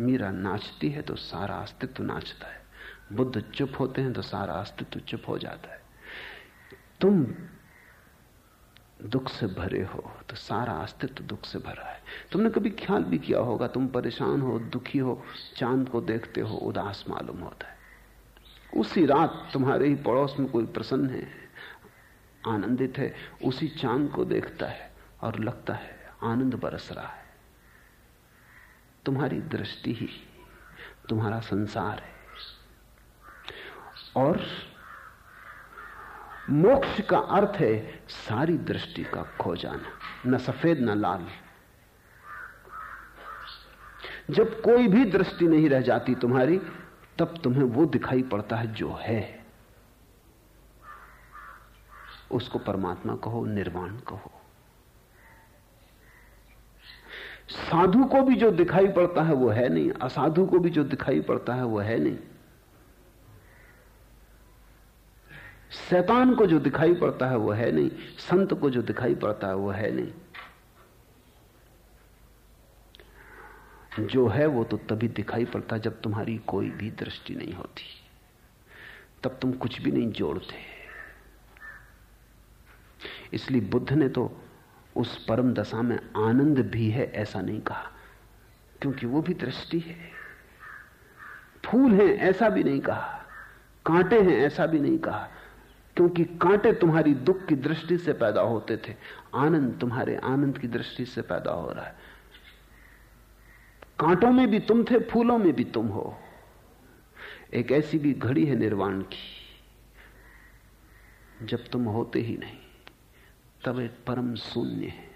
मीरा नाचती है तो सारा अस्तित्व नाचता है। बुद्ध चुप होते हैं तो सारा अस्तित्व चुप हो जाता है। तुम दुख से भरे हो तो सारा अस्तित्व दुख से भरा है। तुमने कभी ख्याल भी किया होगा, तुम परेशान हो, दुखी हो, चाँद को देखते हो, उदास मालूम होता है। उसी रात तुम्हारे ही पड़ोस में कोई प्रसन्न है, आनंदित है, उसी चाँद को देखता है और लगता है, आनंद बरस रहा है। तुम्हारी दृष्टि ही, तुम्हारा संसार है। और मोक्ष का अर्थ है सारी दृष्टि का खो जाना न सफ़ेद, न लाल। जब कोई भी दृष्टि नहीं रह जाती तुम्हारी, तब तुम्हें वो दिखाई पड़ता है जो है। उसको परमात्मा कहो, निर्वाण कहो। साधु को भी जो दिखाई पड़ता है वो है नहीं, असाधु को भी जो दिखाई पड़ता है वो है नहीं। शैतान को जो दिखाई पड़ता है वो है नहीं, संत को जो दिखाई पड़ता है वो है नहीं। जो है वो तो तभी दिखाई पड़ता जब तुम्हारी कोई भी दृष्टि नहीं होती। तब तुम कुछ भी नहीं जोड़ते। इसलिए बुद्ध ने तो उस परम दशा में आनंद भी है ऐसा नहीं कहा, क्योंकि वो भी दृष्टि है। फूल हैं ऐसा भी नहीं कहा, कांटे हैं ऐसा भी नहीं कहा क्योंकि कांटे तुम्हारी दुख की दृष्टि से पैदा होते थे, आनंद तुम्हारे आनंद की दृष्टि से पैदा हो रहा है। कांटों में भी तुम थे, फूलों में भी तुम हो। एक ऐसी भी घड़ी है निर्वाण की, जब तुम होते ही नहीं, तब एक परम शून्य है।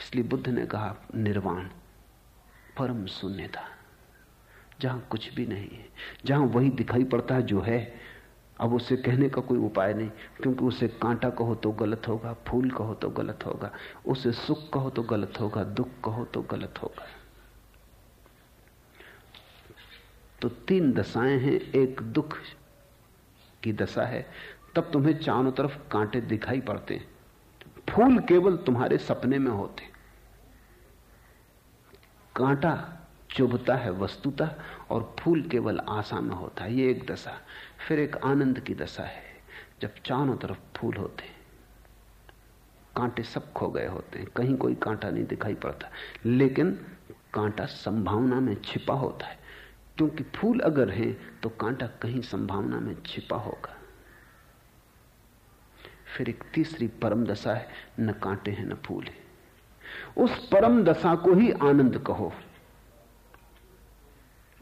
इसलिए बुद्ध ने कहा, निर्वाण परम शून्य था। जहाँ कुछ भी नहीं है, जहाँ वही दिखाई पड़ता है जो है अब उसे कहने का कोई उपाय नहीं, क्योंकि उसे कांटा कहो तो गलत होगा, फूल कहो तो गलत होगा, उसे सुख कहो तो गलत होगा, दुख कहो तो गलत होगा। तो तीन दशाएँ हैं, एक दुख की दशा है। तब तुम्हें चारों तरफ़ कांटे दिखाई पड़ते हैं। फूल केवल तुम्हारे सपने में होते। कांटा चुभता है वस्तुता, और फूल केवल आशा में होता है। ये एक दशा। फिर एक आनंद की दशा है, जब चारों तरफ़ फूल होते हैं। कांटे सब खो गए होते हैं, कहीं कोई कांटा नहीं दिखाई पड़ता। लेकिन कांटा संभावना में छिपा होता है। क्योंकि फूल अगर है तो कांटा कहीं संभावना में छिपा होगा। फिर एक तीसरी परम दशा है, न कांटे हैं, न फूल है। उस परम दशा को ही आनंद कहो।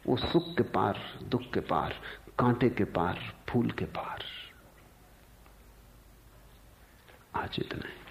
वो सुख के पार, दुख के पार कांटे के पार फूल के पार। आज इतना है।